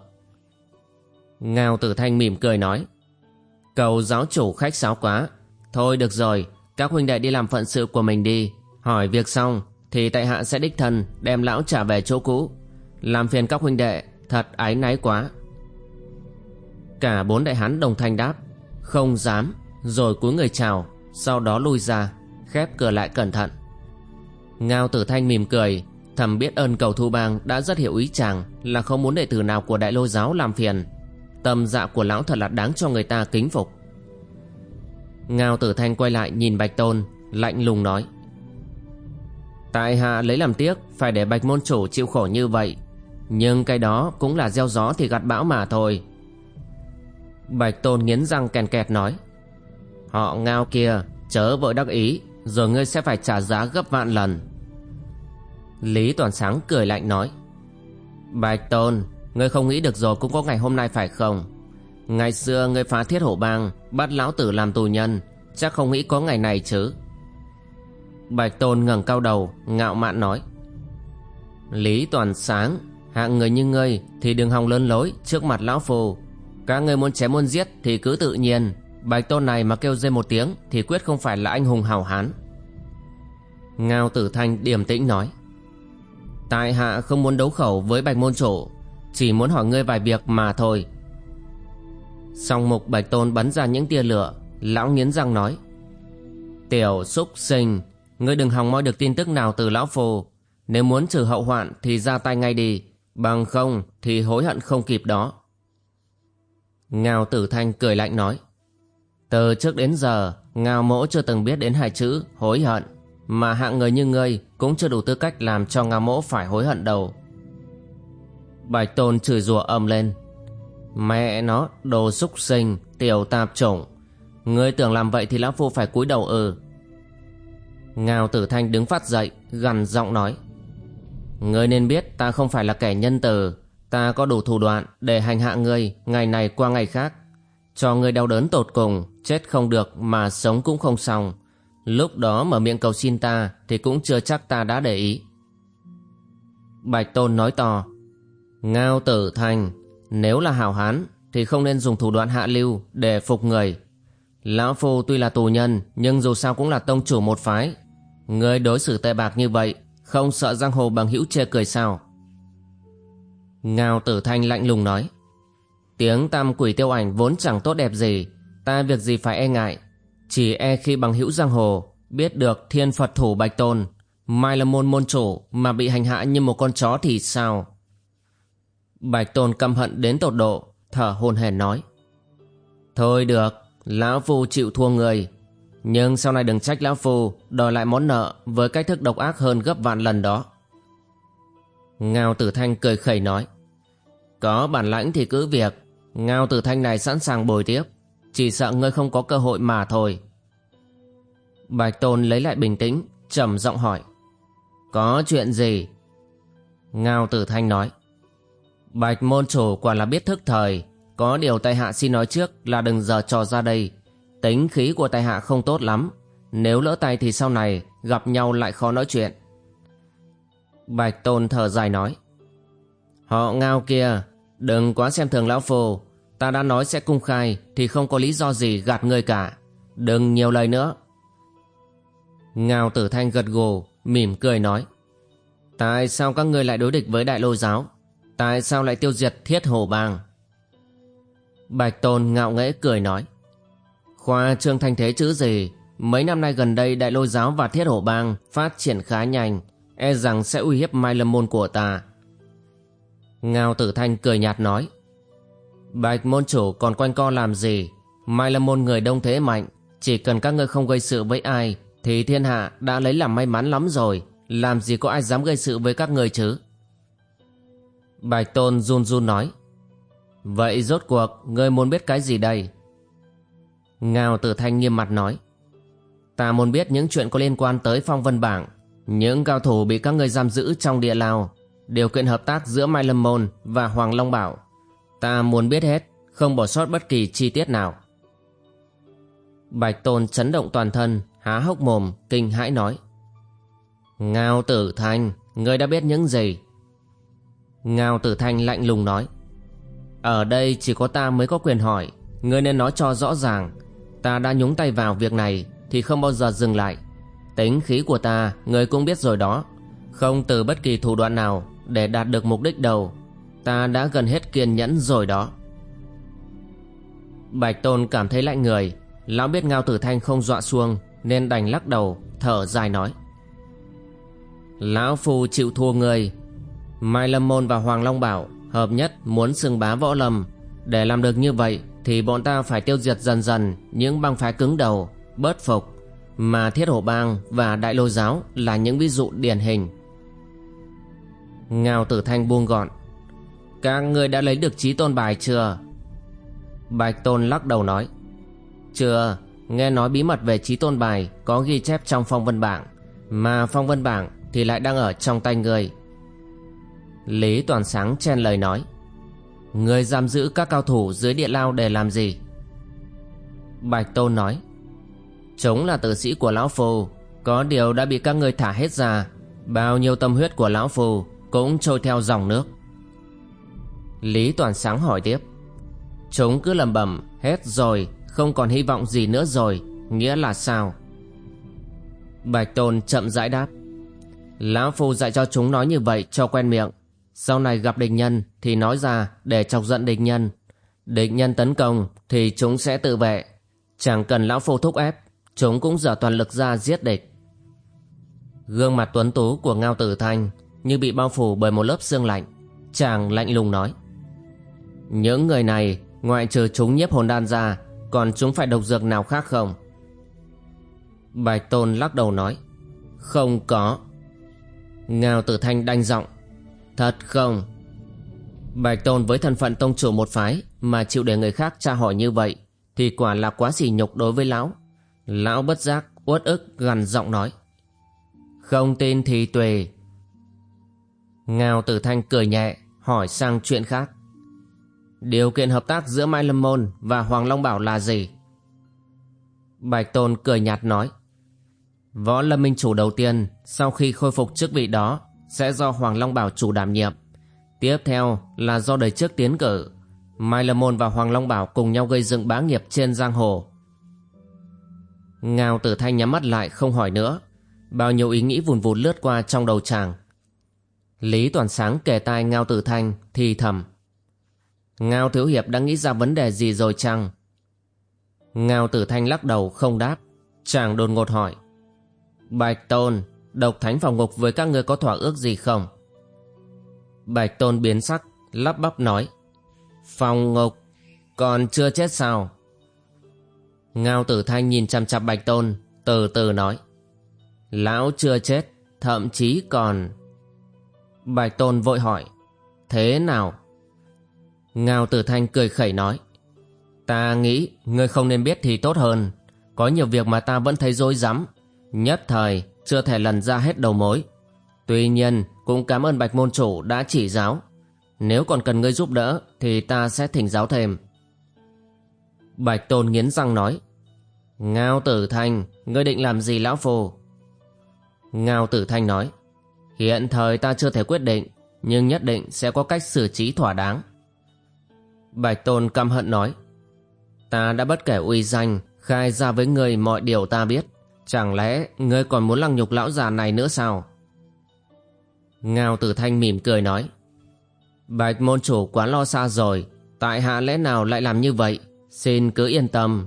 Ngao Tử Thanh mỉm cười nói Cầu giáo chủ khách sáo quá Thôi được rồi các huynh đệ đi làm phận sự của mình đi. Hỏi việc xong, Thì tại hạ sẽ đích thân Đem lão trả về chỗ cũ. Làm phiền các huynh đệ, Thật ái náy quá. Cả bốn đại hán đồng thanh đáp, Không dám. Rồi cúi người chào, Sau đó lui ra, Khép cửa lại cẩn thận. Ngao Tử Thanh mỉm cười, Thầm biết ơn cầu thu bang đã rất hiểu ý chàng Là không muốn đệ tử nào của đại lô giáo làm phiền. Tâm dạ của lão thật là đáng cho người ta kính phục. Ngao tử thanh quay lại nhìn Bạch Tôn, Lạnh lùng nói. Tại hạ lấy làm tiếc, Phải để Bạch Môn Chủ chịu khổ như vậy. Nhưng cái đó cũng là gieo gió thì gặt bão mà thôi. Bạch Tôn nghiến răng kèn kẹt nói. Họ ngao kia, Chớ vội đắc ý, Rồi ngươi sẽ phải trả giá gấp vạn lần. Lý Toàn Sáng cười lạnh nói. Bạch Tôn, Ngươi không nghĩ được rồi cũng có ngày hôm nay phải không? Ngày xưa ngươi phá thiết hổ bang Bắt lão tử làm tù nhân, Chắc không nghĩ có ngày này chứ. Bạch Tôn ngẩng cao đầu, Ngạo mạn nói, Lý toàn sáng, Hạng người như ngươi thì đừng hòng lớn lối Trước mặt lão phù. Các người muốn chém muốn giết thì cứ tự nhiên. Bạch Tôn này mà kêu dê một tiếng Thì quyết không phải là anh hùng hào hán. Ngao tử thanh điềm tĩnh nói, Tại hạ không muốn đấu khẩu với bạch môn chủ, chỉ muốn hỏi ngươi vài việc mà thôi. Song mục bạch tôn bắn ra những tia lửa, Lão nghiến răng nói, Tiểu xúc sinh, Ngươi đừng hòng moi được tin tức nào từ lão phù. Nếu muốn trừ hậu hoạn Thì ra tay ngay đi, Bằng không thì hối hận không kịp đó. Ngao tử thanh cười lạnh nói, Từ trước đến giờ, Ngao mỗ chưa từng biết đến hai chữ hối hận, Mà hạng người như ngươi Cũng chưa đủ tư cách làm cho Ngao mỗ phải hối hận đâu. Bạch Tôn chửi rủa ầm lên Mẹ nó, đồ xúc sinh, Tiểu tạp chủng. Ngươi tưởng làm vậy thì lão phu phải cúi đầu ừ Ngao tử thanh đứng phát dậy, gằn giọng nói. Ngươi nên biết ta không phải là kẻ nhân từ. Ta có đủ thủ đoạn để hành hạ ngươi Ngày này qua ngày khác. Cho ngươi đau đớn tột cùng, Chết không được mà sống cũng không xong. Lúc đó mở miệng cầu xin ta Thì cũng chưa chắc ta đã để ý. Bạch Tôn nói to. Ngao tử thành nếu là hảo hán, Thì không nên dùng thủ đoạn hạ lưu Để phục người. Lão Phu tuy là tù nhân, Nhưng dù sao cũng là tông chủ một phái. Người đối xử tệ bạc như vậy, Không sợ giang hồ bằng hữu chê cười sao? Ngao tử thanh lạnh lùng nói, Tiếng tam quỷ tiêu ảnh vốn chẳng tốt đẹp gì, Ta việc gì phải e ngại. Chỉ e khi bằng hữu giang hồ, Biết được thiên Phật thủ bạch tôn, Mai là môn môn chủ Mà bị hành hạ như một con chó thì sao? Bạch Tôn căm hận đến tột độ, thở hồn hển nói. Thôi được, Lão Phu chịu thua người. Nhưng sau này đừng trách Lão Phu đòi lại món nợ với cách thức độc ác hơn gấp vạn lần đó. Ngao Tử Thanh cười khẩy nói. Có bản lãnh thì cứ việc, Ngao Tử Thanh này sẵn sàng bồi tiếp. Chỉ sợ ngươi không có cơ hội mà thôi. Bạch Tôn lấy lại bình tĩnh, trầm giọng hỏi. Có chuyện gì? Ngao Tử Thanh nói. Bạch môn chủ quả là biết thức thời. Có điều tại hạ xin nói trước là đừng giờ trò ra đây. Tính khí của tại hạ không tốt lắm. Nếu lỡ tay thì sau này Gặp nhau lại khó nói chuyện. Bạch tôn thở dài nói, Họ ngao kia, Đừng quá xem thường lão phù Ta đã nói sẽ cung khai Thì không có lý do gì gạt người cả. Đừng nhiều lời nữa. Ngao tử thanh gật gù, Mỉm cười nói, Tại sao các ngươi lại đối địch với đại lô giáo? Tại sao lại tiêu diệt thiết hồ bang Bạch Tôn ngạo nghễ cười nói. Khoa trương thanh thế chữ gì? Mấy năm nay gần đây đại lôi giáo và thiết hổ bang phát triển khá nhanh, e rằng sẽ uy hiếp mai lâm môn của ta. Ngao tử thanh cười nhạt nói. Bạch môn chủ còn quanh co làm gì? Mai lâm môn người đông thế mạnh, chỉ cần các ngươi không gây sự với ai, thì thiên hạ đã lấy làm may mắn lắm rồi, làm gì có ai dám gây sự với các ngươi chứ? Bạch Tôn run run nói. Vậy rốt cuộc, ngươi muốn biết cái gì đây? Ngao tử thanh nghiêm mặt nói. Ta muốn biết những chuyện có liên quan tới phong vân bảng, những cao thủ bị các ngươi giam giữ trong địa lao, điều kiện hợp tác giữa Mai Lâm Môn và Hoàng Long Bảo. Ta muốn biết hết, không bỏ sót bất kỳ chi tiết nào. Bạch Tôn chấn động toàn thân, há hốc mồm, kinh hãi nói. Ngao Tử Thanh, ngươi đã biết những gì? Ngao Tử Thanh lạnh lùng nói. Ở đây chỉ có ta mới có quyền hỏi, ngươi nên nói cho rõ ràng. Ta đã nhúng tay vào việc này thì không bao giờ dừng lại. Tính khí của ta, ngươi cũng biết rồi đó. Không từ bất kỳ thủ đoạn nào để đạt được mục đích đầu. Ta đã gần hết kiên nhẫn rồi đó. Bạch Tôn cảm thấy lạnh người, Lão biết Ngao Tử Thanh không dọa xuông Nên đành lắc đầu Thở dài nói Lão Phu chịu thua người Mai Lâm Môn và Hoàng Long Bảo Hợp nhất muốn xưng bá võ lâm. Để làm được như vậy Thì bọn ta phải tiêu diệt dần dần Những băng phái cứng đầu Bớt phục. Mà Thiết Hổ Bang và Đại Lô Giáo Là những ví dụ điển hình. Ngao Tử Thanh buông gọn Các người đã lấy được trí tôn bài chưa? Bạch Tôn lắc đầu nói chưa, nghe nói bí mật về trí tôn bài có ghi chép trong phong vân bảng, mà phong vân bảng thì lại đang ở trong tay người. Lý Toàn Sáng chen lời nói, người giam giữ các cao thủ dưới địa lao để làm gì? Bạch Tôn nói, chúng là tử sĩ của Lão Phù, có điều đã bị các người thả hết ra, bao nhiêu tâm huyết của Lão Phù cũng trôi theo dòng nước. Lý Toàn Sáng hỏi tiếp, chúng cứ lầm bẩm hết rồi không còn hy vọng gì nữa rồi Nghĩa là sao? Bạch Tôn chậm rãi đáp. Lão Phu dạy cho chúng nói như vậy cho quen miệng. Sau này gặp địch nhân Thì nói ra để chọc giận địch nhân. Địch nhân tấn công Thì chúng sẽ tự vệ. Chẳng cần Lão Phu thúc ép, Chúng cũng dở toàn lực ra giết địch. Gương mặt tuấn tú của Ngao Tử Thanh Như bị bao phủ bởi một lớp xương lạnh, Chàng lạnh lùng nói. Những người này, Ngoại trừ chúng nhiếp hồn đan ra còn chúng phải độc dược nào khác không? Bạch Tôn lắc đầu nói. Không có. Ngao Tử Thanh đanh giọng. Thật không? Bạch Tôn với thân phận tông chủ một phái Mà chịu để người khác tra hỏi như vậy Thì quả là quá sỉ nhục đối với lão. Lão bất giác, uất ức, gằn giọng nói. Không tin thì tùy Ngao Tử Thanh cười nhẹ, Hỏi sang chuyện khác. Điều kiện hợp tác giữa Mai Lâm Môn và Hoàng Long Bảo là gì? Bạch Tôn cười nhạt nói. Võ Lâm Minh chủ đầu tiên, sau khi khôi phục chức vị đó sẽ do Hoàng Long Bảo chủ đảm nhiệm. Tiếp theo là do đời trước tiến cử. Mai Lâm Môn và Hoàng Long Bảo cùng nhau gây dựng bá nghiệp trên giang hồ. Ngao Tử Thanh nhắm mắt lại không hỏi nữa. Bao nhiêu ý nghĩ vùn vụt lướt qua trong đầu chàng. Lý Toàn Sáng kề tai Ngao Tử Thanh thì thầm. Ngao Thiếu Hiệp đã nghĩ ra vấn đề gì rồi chăng? Ngao Tử Thanh lắc đầu không đáp. Chàng đột ngột hỏi. Bạch Tôn, độc thánh phòng ngục với các ngươi có thỏa ước gì không? Bạch Tôn biến sắc, lắp bắp nói. Phòng ngục, còn chưa chết sao? Ngao Tử Thanh nhìn chăm chăm Bạch Tôn, từ từ nói. Lão chưa chết, thậm chí còn... Bạch Tôn vội hỏi. Thế nào? Ngao Tử Thanh cười khẩy nói Ta nghĩ ngươi không nên biết thì tốt hơn Có nhiều việc mà ta vẫn thấy dối rắm Nhất thời chưa thể lần ra hết đầu mối. Tuy nhiên, cũng cảm ơn Bạch Môn Chủ đã chỉ giáo. Nếu còn cần ngươi giúp đỡ, Thì ta sẽ thỉnh giáo thêm. Bạch Tôn nghiến răng nói, Ngao Tử Thanh, Ngươi định làm gì lão phù Ngao Tử Thanh nói, Hiện thời ta chưa thể quyết định, Nhưng nhất định sẽ có cách xử trí thỏa đáng. Bạch Tôn căm hận nói, Ta đã bất kể uy danh, Khai ra với người mọi điều ta biết. Chẳng lẽ ngươi còn muốn lăng nhục lão già này nữa sao? Ngao Tử Thanh mỉm cười nói, Bạch môn chủ quá lo xa rồi, Tại hạ lẽ nào lại làm như vậy? Xin cứ yên tâm.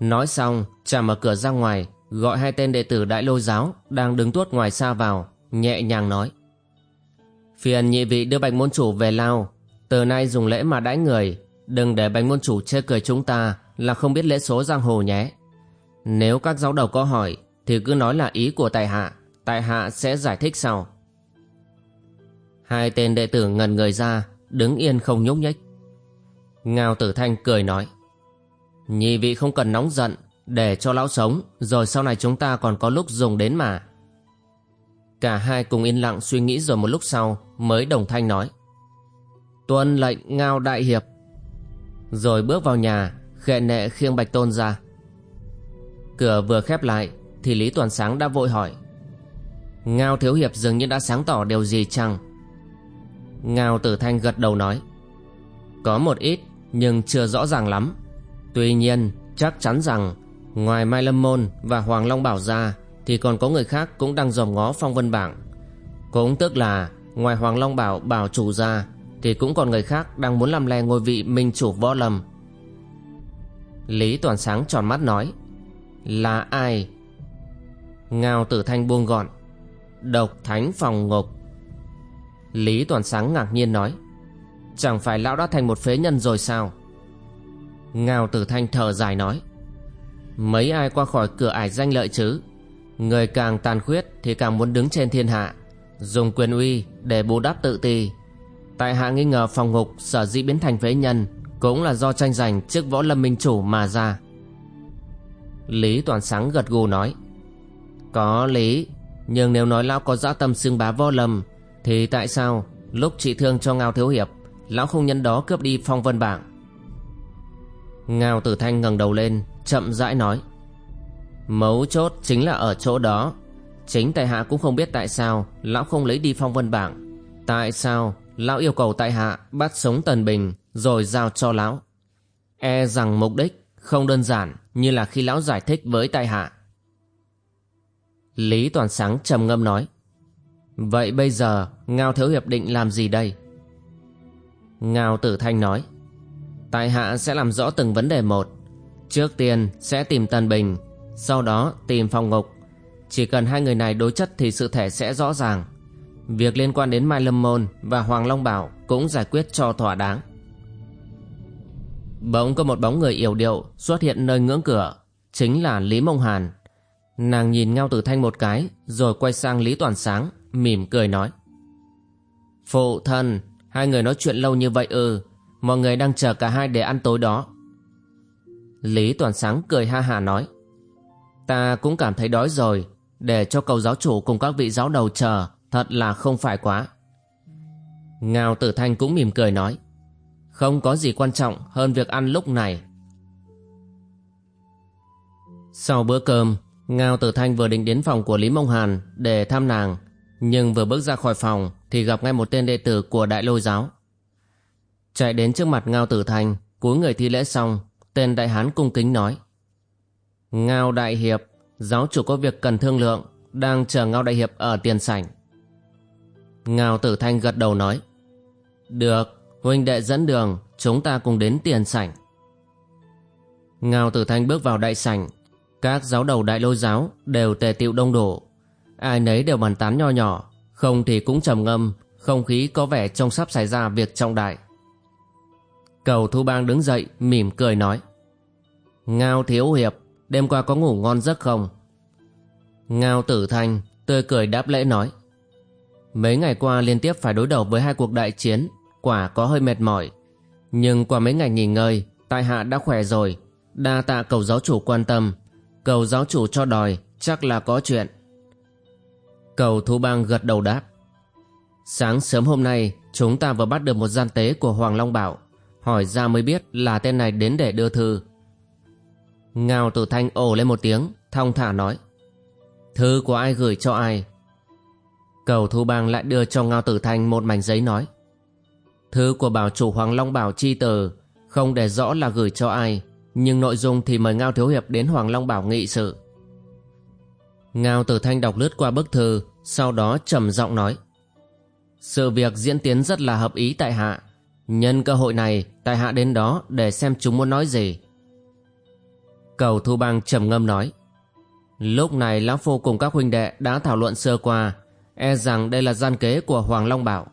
Nói xong chàng mở cửa ra ngoài, Gọi hai tên đệ tử đại lôi giáo Đang đứng tuốt ngoài xa vào, Nhẹ nhàng nói, Phiền nhị vị đưa bạch môn chủ về lao, Từ nay dùng lễ mà đãi người, Đừng để bạch môn chủ chê cười chúng ta Là không biết lễ số giang hồ nhé. Nếu các giáo đầu có hỏi, Thì cứ nói là ý của tại hạ Tại hạ sẽ giải thích sau. Hai tên đệ tử ngần người ra, Đứng yên không nhúc nhích. Ngao tử thanh cười nói, Nhị vị không cần nóng giận, Để cho lão sống, Rồi sau này chúng ta còn có lúc dùng đến mà. Cả hai cùng yên lặng suy nghĩ rồi một lúc sau Mới đồng thanh nói, Tuân lệnh Ngao đại hiệp. Rồi bước vào nhà, Khệ nệ khiêng bạch tôn ra. Cửa vừa khép lại, Thì Lý Toàn Sáng đã vội hỏi. Ngao thiếu hiệp dường như đã sáng tỏ điều gì chăng? Ngao tử thanh gật đầu nói. Có một ít, nhưng chưa rõ ràng lắm. Tuy nhiên, chắc chắn rằng, Ngoài Mai Lâm Môn và Hoàng Long Bảo ra, Thì còn có người khác cũng đang dòm ngó phong vân bảng. Cũng tức là, Ngoài Hoàng Long Bảo bảo chủ ra, Thì cũng còn người khác đang muốn làm le ngôi vị minh chủ võ lâm. Lý Toàn Sáng tròn mắt nói. Là ai? Ngao tử thanh buông gọn. Độc thánh phòng ngục. Lý Toàn Sáng ngạc nhiên nói, Chẳng phải lão đã thành một phế nhân rồi sao? Ngao tử thanh thở dài nói, Mấy ai qua khỏi cửa ải danh lợi chứ? Người càng tàn khuyết Thì càng muốn đứng trên thiên hạ, Dùng quyền uy để bù đắp tự ti. Tại hạ nghi ngờ phòng ngục Sở dĩ biến thành phế nhân Cũng là do tranh giành trước võ lâm minh chủ mà ra. Lý Toàn Sáng gật gù nói, Có lý, Nhưng nếu nói lão có dã tâm xưng bá võ lâm, Thì tại sao Lúc trị thương cho Ngao Thiếu Hiệp, Lão không nhân đó cướp đi phong vân bảng? Ngao Tử Thanh ngẩng đầu lên, Chậm rãi nói, Mấu chốt chính là ở chỗ đó. Chính tại hạ cũng không biết tại sao Lão không lấy đi phong vân bảng. Tại sao lão yêu cầu tại hạ Bắt sống Tần Bình Rồi giao cho lão? E rằng mục đích không đơn giản. Như là khi lão giải thích với tại hạ. Lý Toàn Sáng trầm ngâm nói, Vậy bây giờ, Ngao Thiếu Hiệp định làm gì đây? Ngao Tử Thanh nói Tại hạ sẽ làm rõ từng vấn đề một. Trước tiên, sẽ tìm Tần Bình, Sau đó tìm Phong Ngục. Chỉ cần hai người này đối chất thì sự thể sẽ rõ ràng. Việc liên quan đến Mai Lâm Môn và Hoàng Long Bảo cũng giải quyết cho thỏa đáng. Bỗng có một bóng người yểu điệu xuất hiện nơi ngưỡng cửa, Chính là Lý Mông Hàn. Nàng nhìn Ngao Tử Thanh một cái, Rồi quay sang Lý Toàn Sáng, Mỉm cười nói. Phụ thân, Hai người nói chuyện lâu như vậy ư, Mọi người đang chờ cả hai để ăn tối đó. Lý Toàn Sáng cười ha hà nói. Ta cũng cảm thấy đói rồi, Để cho cầu giáo chủ cùng các vị giáo đầu chờ, Thật là không phải quá. Ngao Tử Thanh cũng mỉm cười nói. Không có gì quan trọng hơn việc ăn lúc này. Sau bữa cơm, Ngao Tử Thanh vừa định đến phòng của Lý Mông Hàn Để thăm nàng, Nhưng vừa bước ra khỏi phòng Thì gặp ngay một tên đệ tử của Đại Lôi Giáo. Chạy đến trước mặt Ngao Tử Thanh, Cúi người thi lễ xong, Tên đại hán cung kính nói, Ngao Đại Hiệp, Giáo chủ có việc cần thương lượng, Đang chờ Ngao Đại Hiệp ở tiền sảnh. Ngao Tử Thanh gật đầu nói, Được. Huynh đệ dẫn đường, Chúng ta cùng đến tiền sảnh. Ngao Tử Thanh bước vào đại sảnh. Các giáo đầu đại lôi giáo Đều tề tiệu đông đủ Ai nấy đều bàn tán nho nhỏ, Không thì cũng trầm ngâm, Không khí có vẻ trông sắp xảy ra việc trọng đại. Cầu Thu Bang đứng dậy, mỉm cười nói, Ngao Thiếu Hiệp, Đêm qua có ngủ ngon giấc không? Ngao Tử Thanh Tươi cười đáp lễ nói, Mấy ngày qua liên tiếp phải đối đầu với hai cuộc đại chiến Quả có hơi mệt mỏi. Nhưng qua mấy ngày nghỉ ngơi Tại hạ đã khỏe rồi. Đa tạ cầu giáo chủ quan tâm. Cầu giáo chủ cho đòi, Chắc là có chuyện. Cầu thú Bang gật đầu đáp. Sáng sớm hôm nay, Chúng ta vừa bắt được một gian tế của Hoàng Long Bảo. Hỏi ra mới biết là tên này đến để đưa thư. Ngao tử thanh ồ lên một tiếng, Thong thả nói. Thư của ai gửi cho ai? Cầu thu bang lại đưa cho Ngao tử thanh một mảnh giấy nói. Thư của bảo chủ Hoàng Long Bảo chi từ Không để rõ là gửi cho ai, Nhưng nội dung thì mời Ngao Thiếu Hiệp đến Hoàng Long Bảo nghị sự. Ngao tử thanh đọc lướt qua bức thư, Sau đó trầm giọng nói, Sự việc diễn tiến rất là hợp ý tại hạ. Nhân cơ hội này, tại hạ đến đó để xem chúng muốn nói gì. Cầu Thu Bang trầm ngâm nói, Lúc này Lão Phu cùng các huynh đệ đã thảo luận sơ qua E rằng đây là gian kế của Hoàng Long Bảo.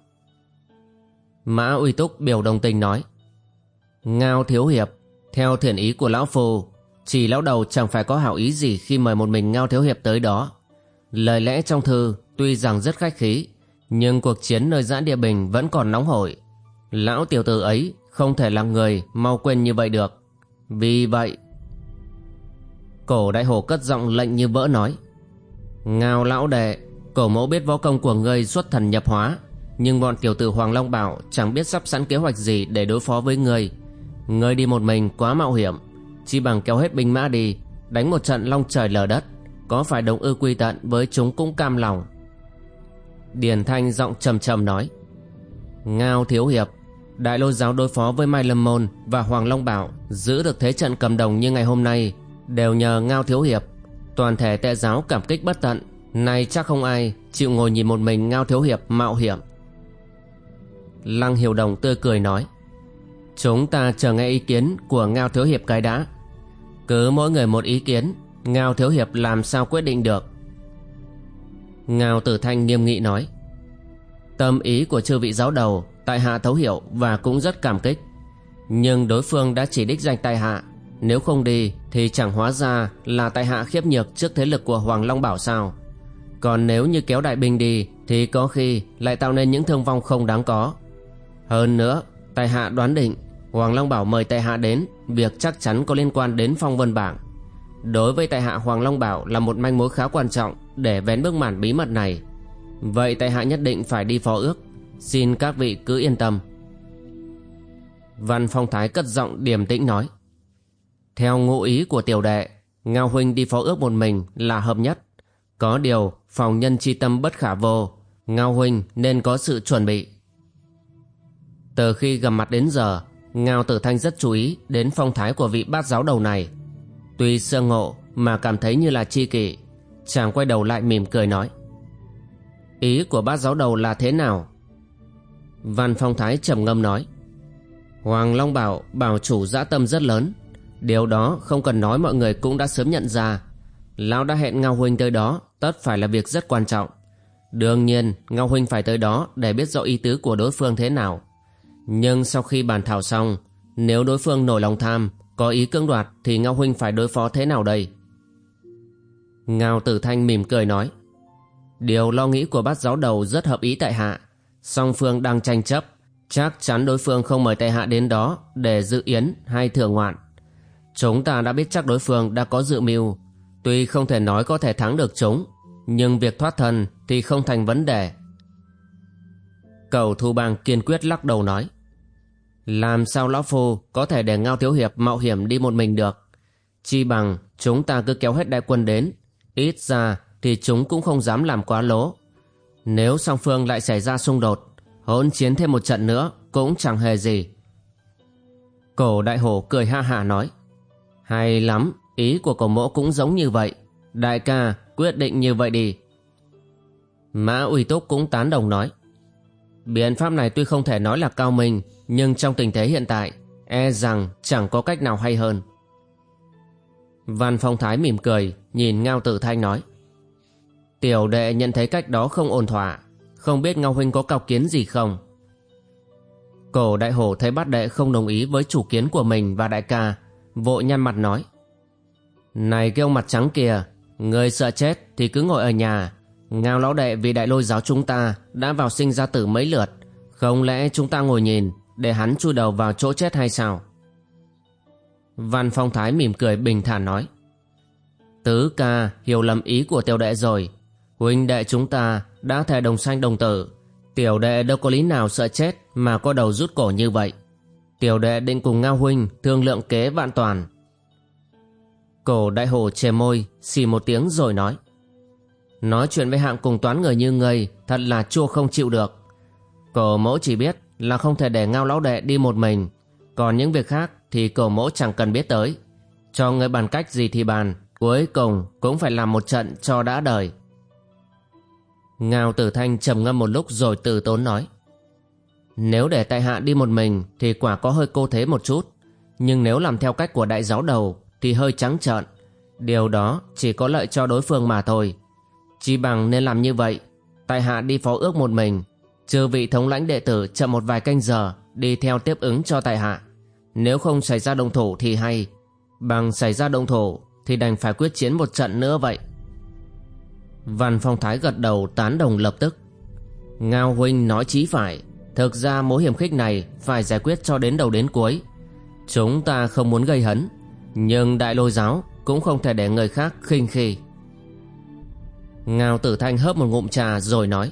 Mã Uy Túc biểu đồng tình nói. Ngao Thiếu Hiệp, Theo thiện ý của Lão Phu, Chỉ lão đầu chẳng phải có hảo ý gì khi mời một mình Ngao Thiếu Hiệp tới đó. Lời lẽ trong thư tuy rằng rất khách khí, Nhưng cuộc chiến nơi giã địa bình vẫn còn nóng hổi. Lão tiểu tử ấy không thể là người mau quên như vậy được. Vì vậy, Cổ đại hổ cất giọng lệnh như vỡ nói. Ngao lão đệ, Cổ mẫu biết võ công của ngươi xuất thần nhập hóa nhưng bọn tiểu tử Hoàng Long bảo Chẳng biết sắp sẵn kế hoạch gì để đối phó với người. Người đi một mình quá mạo hiểm, Chỉ bằng kéo hết binh mã đi, Đánh một trận long trời lở đất, Có phải đồng ư quy tận với chúng cũng cam lòng? Điền Thanh giọng trầm trầm nói. Ngao thiếu hiệp, Đại lôi giáo đối phó với Mai Lâm Môn và Hoàng Long Bảo Giữ được thế trận cầm đồng như ngày hôm nay, Đều nhờ Ngao thiếu hiệp. Toàn thể tệ giáo cảm kích bất tận, Nay chắc không ai chịu ngồi nhìn một mình Ngao thiếu hiệp mạo hiểm. Lăng Hiểu Đồng tươi cười nói, Chúng ta chờ nghe ý kiến của Ngao Thiếu Hiệp cái đã. Cứ mỗi người một ý kiến, Ngao Thiếu Hiệp làm sao quyết định được? Ngao Tử Thanh nghiêm nghị nói, Tâm ý của chư vị giáo đầu Tại hạ thấu hiểu và cũng rất cảm kích. Nhưng đối phương đã chỉ đích danh tại hạ, Nếu không đi thì chẳng hóa ra là tại hạ khiếp nhược trước thế lực của Hoàng Long Bảo sao? Còn nếu như kéo đại binh đi Thì có khi lại tạo nên những thương vong không đáng có. Hơn nữa, Tại hạ đoán định, Hoàng Long Bảo mời tại hạ đến, Việc chắc chắn có liên quan đến phong vân bảng. Đối với tại hạ, Hoàng Long Bảo là một manh mối khá quan trọng Để vén bức màn bí mật này. Vậy tại hạ nhất định phải đi phó ước. Xin các vị cứ yên tâm. Văn Phong Thái cất giọng điềm tĩnh nói. Theo ngụ ý của tiểu đệ, Ngao Huynh đi phó ước một mình là hợp nhất. Có điều, phòng nhân chi tâm bất khả vô, Ngao Huynh nên có sự chuẩn bị. Từ khi gặp mặt đến giờ, Ngao Tử Thanh rất chú ý đến phong thái của vị bát giáo đầu này. Tuy sơ ngộ mà cảm thấy như là chi kỷ, Chàng quay đầu lại mỉm cười nói, Ý của bát giáo đầu là thế nào? Văn Phong Thái trầm ngâm nói, Hoàng Long bảo bảo chủ dã tâm rất lớn. Điều đó không cần nói mọi người cũng đã sớm nhận ra. Lão đã hẹn Ngao Huynh tới đó, Tất phải là việc rất quan trọng. Đương nhiên, Ngao Huynh phải tới đó Để biết rõ ý tứ của đối phương thế nào. Nhưng sau khi bàn thảo xong, Nếu đối phương nổi lòng tham, Có ý cưỡng đoạt Thì Ngao Huynh phải đối phó thế nào đây? Ngao Tử Thanh mỉm cười nói, Điều lo nghĩ của bát giáo đầu rất hợp ý tại hạ. Song phương đang tranh chấp, chắc chắn đối phương không mời tại hạ đến đó để dự yến hay thưởng ngoạn. Chúng ta đã biết chắc đối phương đã có dự mưu. Tuy không thể nói có thể thắng được chúng, nhưng việc thoát thân thì không thành vấn đề. Cầu thu bang kiên quyết lắc đầu nói làm sao lão phu có thể để ngao thiếu hiệp mạo hiểm đi một mình được? Chi bằng chúng ta cứ kéo hết đại quân đến. Ít ra thì chúng cũng không dám làm quá lố. Nếu song phương lại xảy ra xung đột, Hỗn chiến thêm một trận nữa Cũng chẳng hề gì. Cổ đại hổ cười ha hả nói, Hay lắm, Ý của cổ mỗ cũng giống như vậy. Đại ca quyết định như vậy đi. Mã Uy Túc cũng tán đồng nói Biện pháp này tuy không thể nói là cao minh, Nhưng trong tình thế hiện tại E rằng chẳng có cách nào hay hơn. Văn Phong Thái mỉm cười, Nhìn Ngao Tử Thanh nói, Tiểu đệ nhận thấy cách đó không ổn thỏa, Không biết Ngao Huynh có cọc kiến gì không? Cổ đại hổ thấy bát đệ không đồng ý với chủ kiến của mình và đại ca, Vội nhăn mặt nói, Này kêu mặt trắng kìa, Người sợ chết thì cứ ngồi ở nhà Ngao lão đệ vì đại lôi giáo chúng ta Đã vào sinh ra tử mấy lượt? Không lẽ chúng ta ngồi nhìn Để hắn chui đầu vào chỗ chết hay sao? Văn Phong Thái mỉm cười bình thản nói. Tứ ca, hiểu lầm ý của tiểu đệ rồi. Huynh đệ chúng ta đã thề đồng sanh đồng tử. Tiểu đệ đâu có lý nào sợ chết Mà có đầu rút cổ như vậy. Tiểu đệ định cùng Ngao Huynh Thương lượng kế vạn toàn. Cổ đại hồ chề môi, Xì một tiếng rồi nói. Nói chuyện với hạng cùng toán người như người Thật là chua không chịu được Cổ mẫu chỉ biết là không thể để Ngao lão đệ đi một mình Còn những việc khác Thì cổ mẫu chẳng cần biết tới Cho người bàn cách gì thì bàn, Cuối cùng cũng phải làm một trận cho đã đời Ngao Tử Thanh trầm ngâm một lúc rồi từ tốn nói. Nếu để tại hạ đi một mình thì quả có hơi cô thế một chút. Nhưng nếu làm theo cách của đại giáo đầu thì hơi trắng trợn. Điều đó chỉ có lợi cho đối phương mà thôi chi bằng nên làm như vậy. Tại hạ đi phó ước một mình. Trừ vị thống lãnh đệ tử chậm một vài canh giờ đi theo tiếp ứng cho tại hạ. Nếu không xảy ra đồng thủ thì hay. Bằng xảy ra đồng thủ thì đành phải quyết chiến một trận nữa vậy. Văn Phong Thái gật đầu tán đồng lập tức. Ngao Huynh nói chí phải. Thực ra mối hiểm khích này phải giải quyết cho đến đầu đến cuối. Chúng ta không muốn gây hấn. Nhưng đại lôi giáo cũng không thể để người khác khinh khi. Ngao Tử Thanh hớp một ngụm trà rồi nói.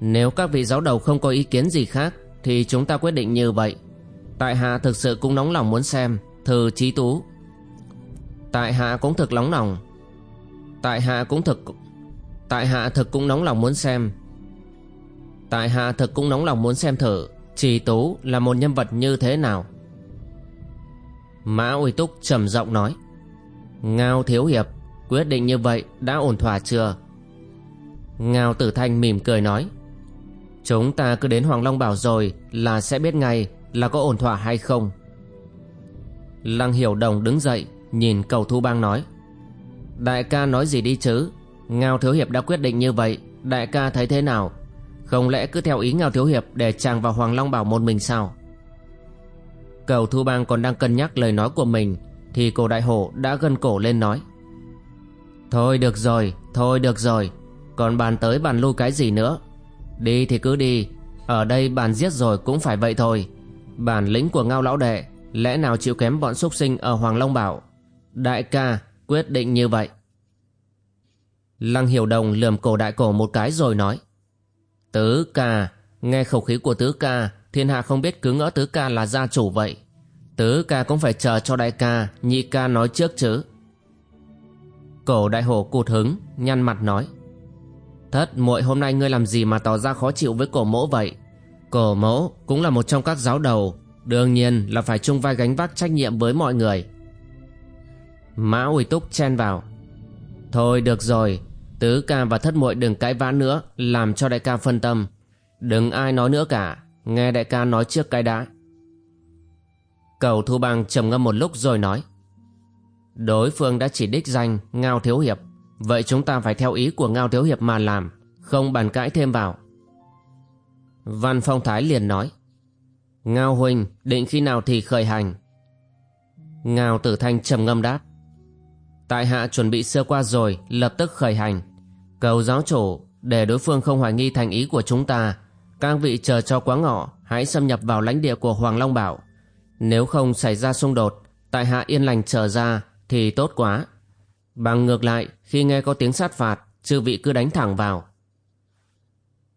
Nếu các vị giáo đầu không có ý kiến gì khác, thì chúng ta quyết định như vậy. Tại hạ thực sự cũng nóng lòng muốn xem Thư trí tú Tại hạ cũng thực nóng lòng Tại hạ cũng thực, Tại hạ thực cũng nóng lòng muốn xem Tại hạ thực cũng nóng lòng muốn xem thử Trì Tú là một nhân vật như thế nào Mã Uy Túc trầm giọng nói, Ngao Thiếu Hiệp Quyết định như vậy đã ổn thỏa chưa? Ngao Tử Thanh mỉm cười nói. Chúng ta cứ đến Hoàng Long Bảo rồi Là sẽ biết ngay là có ổn thỏa hay không. Lăng Hiểu Đồng đứng dậy, Nhìn cầu thu bang nói. Đại ca nói gì đi chứ? Ngao Thiếu Hiệp đã quyết định như vậy, Đại ca thấy thế nào? Không lẽ cứ theo ý Ngao Thiếu Hiệp Để chàng vào Hoàng Long Bảo một mình sao? Cầu thu bang còn đang cân nhắc lời nói của mình, Thì cổ đại hổ đã gân cổ lên nói. Thôi được rồi, Thôi được rồi. Còn bàn tới bàn lui cái gì nữa? Đi thì cứ đi. Ở đây bàn giết rồi cũng phải vậy thôi. Bản lĩnh của ngao lão đệ, Lẽ nào chịu kém bọn súc sinh ở Hoàng Long Bảo? Đại ca, quyết định như vậy. Lăng Hiểu Đồng lườm cổ đại cổ một cái rồi nói. Tứ ca, Nghe khẩu khí của tứ ca, Thiên hạ không biết cứ ngỡ tứ ca là gia chủ vậy. Tứ ca cũng phải chờ cho đại ca, Nhị ca nói trước chứ. Cổ đại hổ cụt hứng, Nhăn mặt nói. Thất, muội hôm nay ngươi làm gì mà tỏ ra khó chịu với cổ mỗ vậy? Cổ mẫu cũng là một trong các giáo đầu, Đương nhiên là phải chung vai gánh vác trách nhiệm với mọi người. Mã Uy Túc chen vào. Thôi được rồi, Tứ ca và thất muội đừng cãi vã nữa, Làm cho đại ca phân tâm. Đừng ai nói nữa cả, Nghe đại ca nói trước cái đã. Cầu Thu Bang trầm ngâm một lúc rồi nói. Đối phương đã chỉ đích danh Ngao Thiếu Hiệp. Vậy chúng ta phải theo ý của Ngao Thiếu Hiệp mà làm, Không bàn cãi thêm vào. Văn Phong Thái liền nói. Ngao Huynh định khi nào thì khởi hành? Ngao Tử Thanh trầm ngâm đáp. Tại hạ chuẩn bị sơ qua rồi, Lập tức khởi hành. Cầu giáo chủ, Để đối phương không hoài nghi thành ý của chúng ta, Các vị chờ cho quá ngọ, Hãy xâm nhập vào lãnh địa của Hoàng Long Bảo. Nếu không xảy ra xung đột, Tại hạ yên lành trở ra thì tốt quá Bằng ngược lại Khi nghe có tiếng sát phạt Chư vị cứ đánh thẳng vào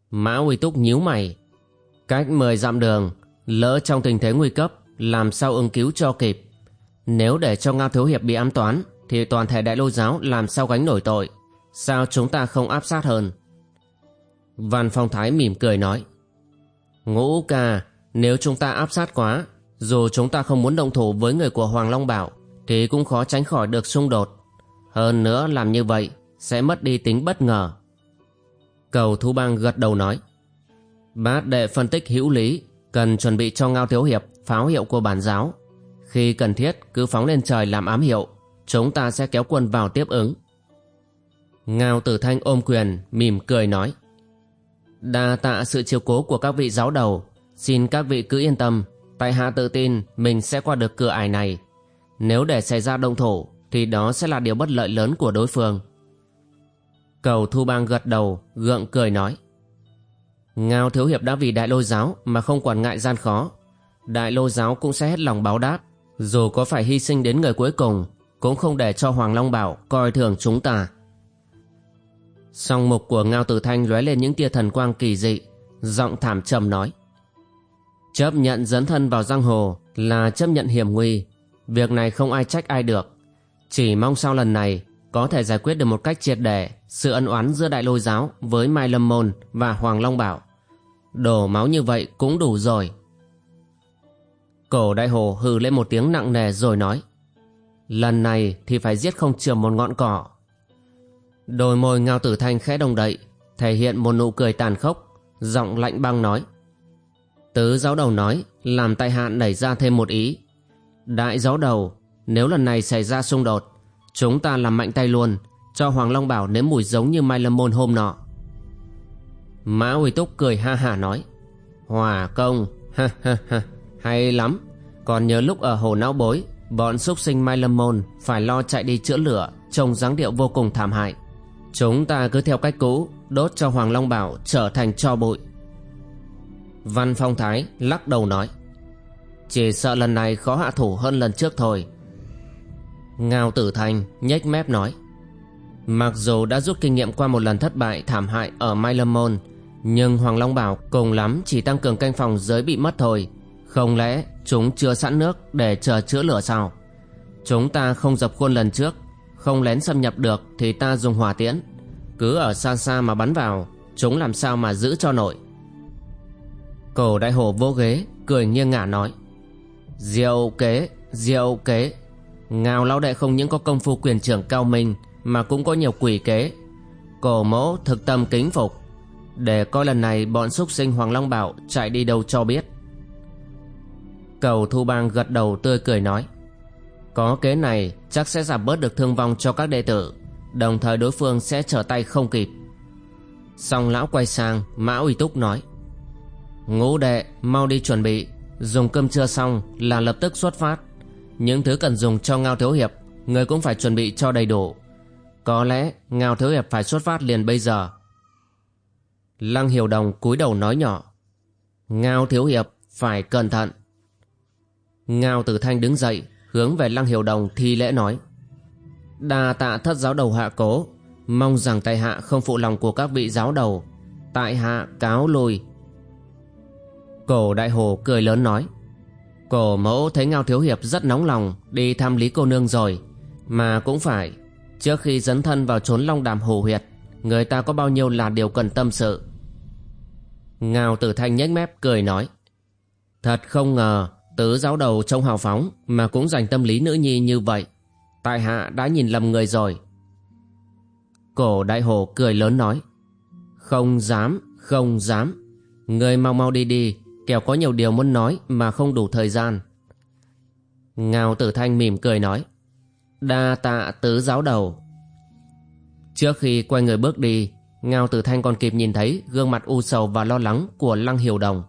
Mã Uy Túc nhíu mày. Cách mười dặm đường, lỡ trong tình thế nguy cấp, làm sao ứng cứu cho kịp. Nếu để cho Ngao Thiếu Hiệp bị ám toán, thì toàn thể đại Lôi giáo làm sao gánh nổi tội. Sao chúng ta không áp sát hơn? Văn Phong Thái mỉm cười nói. Ngũ ca, nếu chúng ta áp sát quá, dù chúng ta không muốn động thủ với người của Hoàng Long Bảo, thì cũng khó tránh khỏi được xung đột. Hơn nữa làm như vậy, sẽ mất đi tính bất ngờ. Cầu Thu Bang gật đầu nói. Bát đệ phân tích hữu lý, cần chuẩn bị cho Ngao Thiếu Hiệp pháo hiệu của bản giáo. Khi cần thiết cứ phóng lên trời làm ám hiệu, chúng ta sẽ kéo quân vào tiếp ứng. Ngao Tử Thanh ôm quyền, mỉm cười nói. Đa tạ sự chiều cố của các vị giáo đầu, xin các vị cứ yên tâm, tại hạ tự tin mình sẽ qua được cửa ải này. Nếu để xảy ra động thổ, thì đó sẽ là điều bất lợi lớn của đối phương. Cầu Thu Bang gật đầu, gượng cười nói. Ngao Thiếu Hiệp đã vì Đại Lôi Giáo mà không quản ngại gian khó. Đại Lôi Giáo cũng sẽ hết lòng báo đáp, dù có phải hy sinh đến người cuối cùng, cũng không để cho Hoàng Long Bảo coi thường chúng ta. Song mục của Ngao Tử Thanh lóe lên những tia thần quang kỳ dị, giọng thảm trầm nói. Chấp nhận dấn thân vào giang hồ là chấp nhận hiểm nguy, việc này không ai trách ai được. Chỉ mong sau lần này có thể giải quyết được một cách triệt để sự ân oán giữa Đại Lôi Giáo với Mai Lâm Môn và Hoàng Long Bảo. Đổ máu như vậy cũng đủ rồi. Cổ đại hồ hừ lên một tiếng nặng nề rồi nói Lần này thì phải giết không chừa một ngọn cỏ. Đôi môi ngao tử thanh khẽ đồng đậy, thể hiện một nụ cười tàn khốc, giọng lạnh băng nói Tứ giáo đầu nói làm tại hạ nảy ra thêm một ý. Đại giáo đầu, nếu lần này xảy ra xung đột, chúng ta làm mạnh tay luôn, cho Hoàng Long Bảo nếm mùi giống như Mai Lâm Môn hôm nọ. Mã Uy Túc cười ha hả nói, Hòa công, ha ha ha, hay lắm. Còn nhớ lúc ở hồ não bối, bọn súc sinh Mai Lâm Môn phải lo chạy đi chữa lửa, trông dáng điệu vô cùng thảm hại. Chúng ta cứ theo cách cũ, đốt cho Hoàng Long Bảo trở thành cho bụi. Văn Phong Thái lắc đầu nói chỉ sợ lần này khó hạ thủ hơn lần trước thôi. Ngao Tử Thanh nhếch mép nói. Mặc dù đã rút kinh nghiệm qua một lần thất bại thảm hại ở Mai Lâm Môn, Nhưng Hoàng Long bảo cùng lắm chỉ tăng cường canh phòng giới bị mất thôi. Không lẽ chúng chưa sẵn nước để chờ chữa lửa sao? Chúng ta không dập khuôn lần trước, Không lén xâm nhập được thì ta dùng hỏa tiễn. Cứ ở xa xa mà bắn vào, Chúng làm sao mà giữ cho nổi? Cổ đại hổ vô ghế, Cười nghiêng ngả nói. Diệu kế, diệu kế. Ngào lão đệ không những có công phu quyền trưởng cao minh Mà cũng có nhiều quỷ kế. Cổ mẫu thực tâm kính phục. Để coi lần này bọn súc sinh Hoàng Long Bảo Chạy đi đâu cho biết. Cầu Thu Bang gật đầu tươi cười nói Có kế này chắc sẽ giảm bớt được thương vong cho các đệ tử Đồng thời đối phương sẽ trở tay không kịp. Xong lão quay sang Mã Uy Túc nói Ngũ đệ mau đi chuẩn bị. Dùng cơm trưa xong là lập tức xuất phát. Những thứ cần dùng cho Ngao Thiếu Hiệp, Người cũng phải chuẩn bị cho đầy đủ. Có lẽ Ngao Thiếu Hiệp phải xuất phát liền bây giờ. Lăng Hiểu Đồng cúi đầu nói nhỏ. Ngao Thiếu Hiệp phải cẩn thận. Ngao Tử Thanh đứng dậy, Hướng về Lăng Hiểu Đồng thi lễ nói. Đa tạ thất giáo đầu hạ cố, Mong rằng tại hạ không phụ lòng của các vị giáo đầu. Tại hạ cáo lùi Cổ đại hồ cười lớn nói, Cổ mẫu thấy Ngao Thiếu Hiệp rất nóng lòng Đi thăm Lý Cô Nương rồi, Mà cũng phải, Trước khi dấn thân vào trốn long đàm hồ huyệt, Người ta có bao nhiêu là điều cần tâm sự. Ngao tử thanh nhếch mép cười nói, Thật không ngờ, Tứ giáo đầu trông hào phóng Mà cũng dành tâm lý nữ nhi như vậy, Tại hạ đã nhìn lầm người rồi. Cổ đại hồ cười lớn nói, Không dám Không dám, Người mau mau đi đi kẻo có nhiều điều muốn nói mà không đủ thời gian. Ngao tử thanh mỉm cười nói, đa tạ tứ giáo đầu. Trước khi quay người bước đi, Ngao tử thanh còn kịp nhìn thấy gương mặt u sầu và lo lắng của Lăng Hiểu Đồng.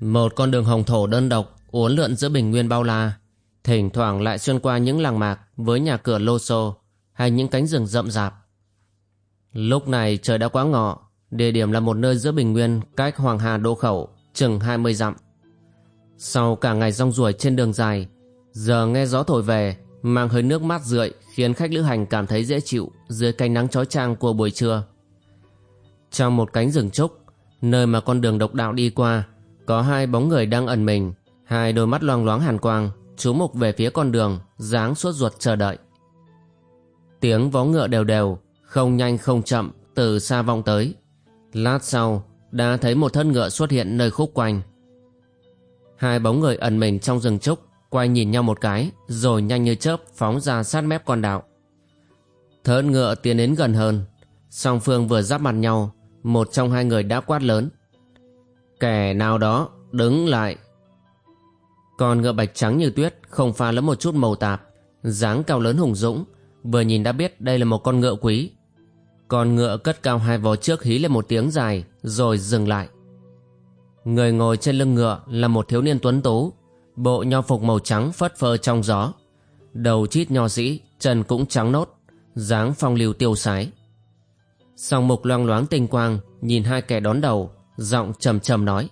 Một con đường hồng thổ đơn độc uốn lượn giữa bình nguyên bao la, thỉnh thoảng lại xuyên qua những làng mạc với nhà cửa lô xô hay những cánh rừng rậm rạp. Lúc này trời đã quá ngọ, địa điểm là một nơi giữa bình nguyên cách Hoàng Hà Đô Khẩu, chừng 20 dặm. Sau cả ngày rong ruổi trên đường dài, giờ nghe gió thổi về, mang hơi nước mát rượi khiến khách lữ hành cảm thấy dễ chịu dưới cánh nắng chói chang của buổi trưa. Trong một cánh rừng trúc, nơi mà con đường độc đạo đi qua, có hai bóng người đang ẩn mình, hai đôi mắt loang loáng hàn quang, chú mục về phía con đường, dáng suốt ruột chờ đợi. Tiếng vó ngựa đều đều, không nhanh không chậm từ xa vọng tới. Lát sau, đã thấy một thân ngựa xuất hiện nơi khúc quanh. Hai bóng người ẩn mình trong rừng trúc, quay nhìn nhau một cái, rồi nhanh như chớp phóng ra sát mép con đạo. Thân ngựa tiến đến gần hơn, song phương vừa giáp mặt nhau, một trong hai người đã quát lớn. Kẻ nào đó, đứng lại. Con ngựa bạch trắng như tuyết, không pha lẫn một chút màu tạp, dáng cao lớn hùng dũng, vừa nhìn đã biết đây là một con ngựa quý, con ngựa cất cao hai vó trước hí lên một tiếng dài, Rồi dừng lại. Người ngồi trên lưng ngựa là một thiếu niên tuấn tú, Bộ nho phục màu trắng phất phơ trong gió. Đầu chít nho sĩ, Chân cũng trắng nốt, dáng phong lưu tiêu sái. Song mục loang loáng tinh quang Nhìn hai kẻ đón đầu, Giọng trầm trầm nói,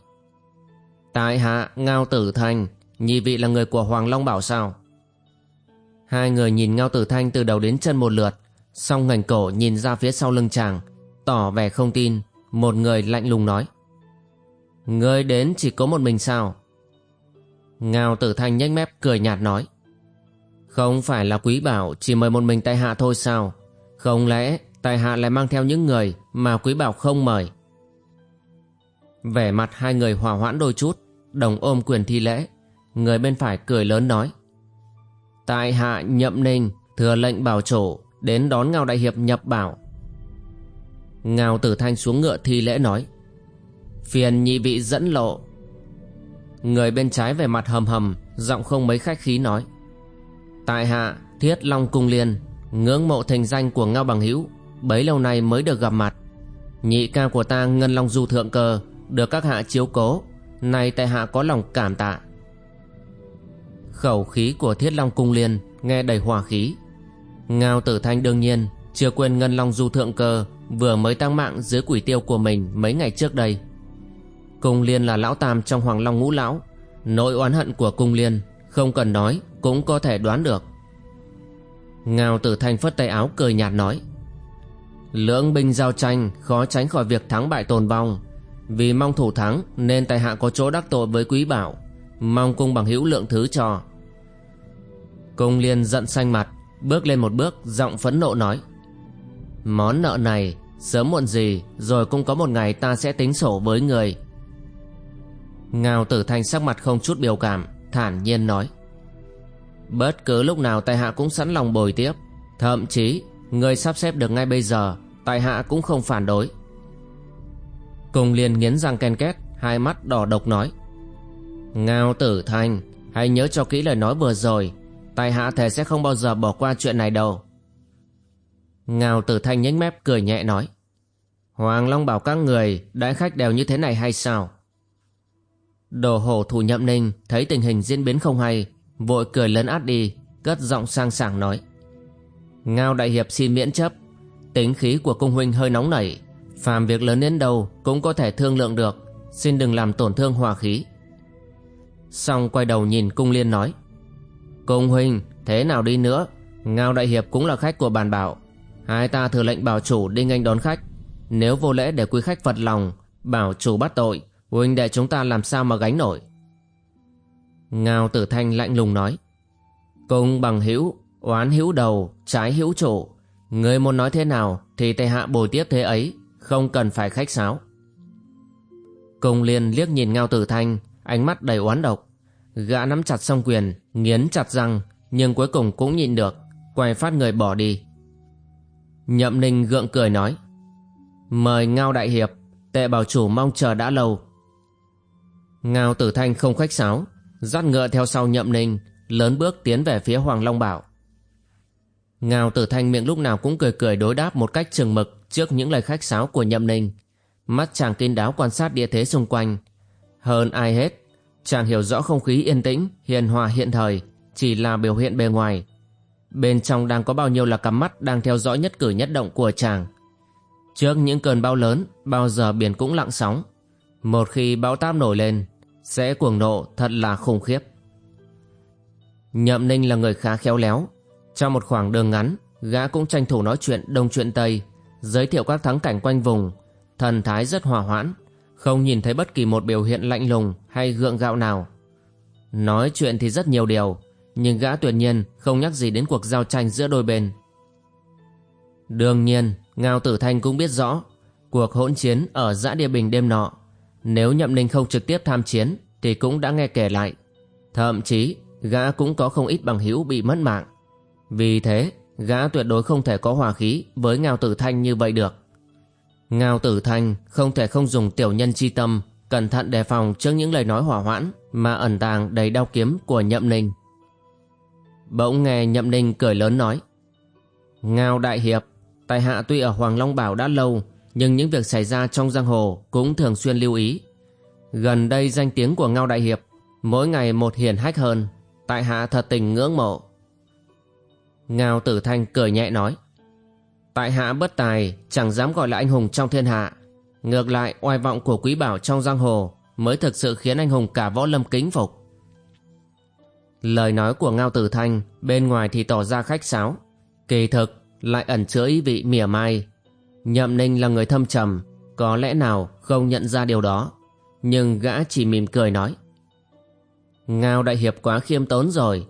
Tại hạ Ngao Tử Thanh Nhị vị là người của Hoàng Long Bảo sao? Hai người nhìn Ngao Tử Thanh từ đầu đến chân một lượt song ngành cổ nhìn ra phía sau lưng chàng, Tỏ vẻ không tin. Một người lạnh lùng nói, Ngươi đến chỉ có một mình sao? Ngao tử thanh nhếch mép cười nhạt nói, Không phải là quý bảo Chỉ mời một mình tại hạ thôi sao? Không lẽ tại hạ lại mang theo những người Mà quý bảo không mời? Vẻ mặt hai người hòa hoãn đôi chút, Đồng ôm quyền thi lễ. Người bên phải cười lớn nói, Tại hạ nhậm ninh, Thừa lệnh bảo chủ đến đón Ngao Đại Hiệp nhập bảo. Ngao tử thanh xuống ngựa thi lễ nói, Phiền nhị vị dẫn lộ. Người bên trái về mặt hầm hầm, Giọng không mấy khách khí nói, Tại hạ thiết long cung liên, Ngưỡng mộ thành danh của Ngao Bằng Hữu, Bấy lâu nay mới được gặp mặt. Nhị ca của ta Ngân Long Du Thượng Cơ Được các hạ chiếu cố, Nay tại hạ có lòng cảm tạ. Khẩu khí của thiết long cung liên Nghe đầy hòa khí. Ngao tử thanh đương nhiên Chưa quên Ngân Long Du Thượng Cơ, Vừa mới tăng mạng dưới quỷ tiêu của mình Mấy ngày trước đây. Cung liên là lão tam trong Hoàng Long ngũ lão, Nỗi oán hận của cung liên Không cần nói cũng có thể đoán được. Ngao tử thanh phất tay áo cười nhạt nói, Lưỡng binh giao tranh khó tránh khỏi việc thắng bại tồn vong. Vì mong thủ thắng nên tài hạ có chỗ đắc tội với quý bảo, Mong cung bằng hữu lượng thứ cho. Cung liên giận xanh mặt Bước lên một bước, giọng phẫn nộ nói, Món nợ này, Sớm muộn gì, Rồi cũng có một ngày ta sẽ tính sổ với người. Ngao tử thanh sắc mặt không chút biểu cảm, Thản nhiên nói, Bất cứ lúc nào tại hạ cũng sẵn lòng bồi tiếp. Thậm chí, Người sắp xếp được ngay bây giờ, Tại hạ cũng không phản đối. Cùng liền nghiến răng ken két, Hai mắt đỏ độc nói, Ngao tử thanh, Hãy nhớ cho kỹ lời nói vừa rồi. Tại hạ thề sẽ không bao giờ bỏ qua chuyện này đâu. Ngao tử thanh nhếch mép cười nhẹ nói, Hoàng Long bảo các người Đãi khách đều như thế này hay sao? Đồ hổ thủ nhậm ninh Thấy tình hình diễn biến không hay, Vội cười lớn át đi, Cất giọng sang sảng nói, Ngao đại hiệp xin miễn chấp, Tính khí của cung huynh hơi nóng nảy, Phàm việc lớn đến đâu Cũng có thể thương lượng được, Xin đừng làm tổn thương hòa khí. Xong quay đầu nhìn cung liên nói Cùng huynh Thế nào đi nữa? Ngao đại hiệp cũng là khách của bàn bảo. Hai ta thừa lệnh bảo chủ đi nghênh đón khách. Nếu vô lễ để quý khách phật lòng, Bảo chủ bắt tội Huynh đệ chúng ta làm sao mà gánh nổi? Ngao tử thanh lạnh lùng nói. Công bằng hữu, Oán hữu đầu, Trái hữu chủ. Người muốn nói thế nào Thì tề hạ bồi tiếp thế ấy, Không cần phải khách sáo. Công liên liếc nhìn Ngao tử thanh, Ánh mắt đầy oán độc. Gã nắm chặt song quyền Nghiến chặt răng Nhưng cuối cùng cũng nhịn được Quay phát người bỏ đi Nhậm ninh gượng cười nói Mời Ngao Đại Hiệp Tệ bảo chủ mong chờ đã lâu Ngao Tử Thanh không khách sáo dắt ngựa theo sau nhậm ninh lớn bước tiến về phía Hoàng Long Bảo. Ngao Tử Thanh miệng lúc nào cũng cười cười đối đáp một cách chừng mực trước những lời khách sáo của nhậm ninh. Mắt chàng kinh đáo quan sát địa thế xung quanh. Hơn ai hết, chàng hiểu rõ không khí yên tĩnh, hiền hòa hiện thời, chỉ là biểu hiện bề ngoài. Bên trong đang có bao nhiêu là cắm mắt đang theo dõi nhất cử nhất động của chàng. Trước những cơn bão lớn, bao giờ biển cũng lặng sóng. Một khi bão táp nổi lên, sẽ cuồng nộ thật là khủng khiếp. Nhậm Ninh là người khá khéo léo. Trong một khoảng đường ngắn, gã cũng tranh thủ nói chuyện đông chuyện tây, giới thiệu các thắng cảnh quanh vùng, thần thái rất hòa hoãn, không nhìn thấy bất kỳ một biểu hiện lạnh lùng hay gượng gạo nào. Nói chuyện thì rất nhiều điều, nhưng gã tuyệt nhiên không nhắc gì đến cuộc giao tranh giữa đôi bên. Đương nhiên, Ngao Tử Thanh cũng biết rõ, cuộc hỗn chiến ở giã địa bình đêm nọ nếu Nhậm Ninh không trực tiếp tham chiến thì cũng đã nghe kể lại. Thậm chí gã cũng có không ít bằng hữu bị mất mạng. Vì thế gã tuyệt đối không thể có hòa khí với Ngao Tử Thanh như vậy được. Ngao Tử Thanh không thể không dùng tiểu nhân chi tâm cẩn thận đề phòng trước những lời nói hỏa hoãn mà ẩn tàng đầy đau kiếm của Nhậm Ninh. Bỗng nghe Nhậm Ninh cười lớn nói Ngao Đại Hiệp Tài hạ tuy ở Hoàng Long Bảo đã lâu nhưng những việc xảy ra trong giang hồ cũng thường xuyên lưu ý. Gần đây danh tiếng của Ngao Đại Hiệp mỗi ngày một hiển hách hơn, tại hạ thật tình ngưỡng mộ. Ngao Tử Thanh cười nhẹ nói, tại hạ bất tài chẳng dám gọi là anh hùng trong thiên hạ, ngược lại oai vọng của quý bảo trong giang hồ mới thực sự khiến anh hùng cả võ lâm kính phục. Lời nói của Ngao Tử Thanh bên ngoài thì tỏ ra khách sáo, kỳ thực lại ẩn chứa ý vị mỉa mai Nhậm Ninh là người thâm trầm, có lẽ nào không nhận ra điều đó. Nhưng gã chỉ mỉm cười nói. Ngao Đại Hiệp quá khiêm tốn rồi.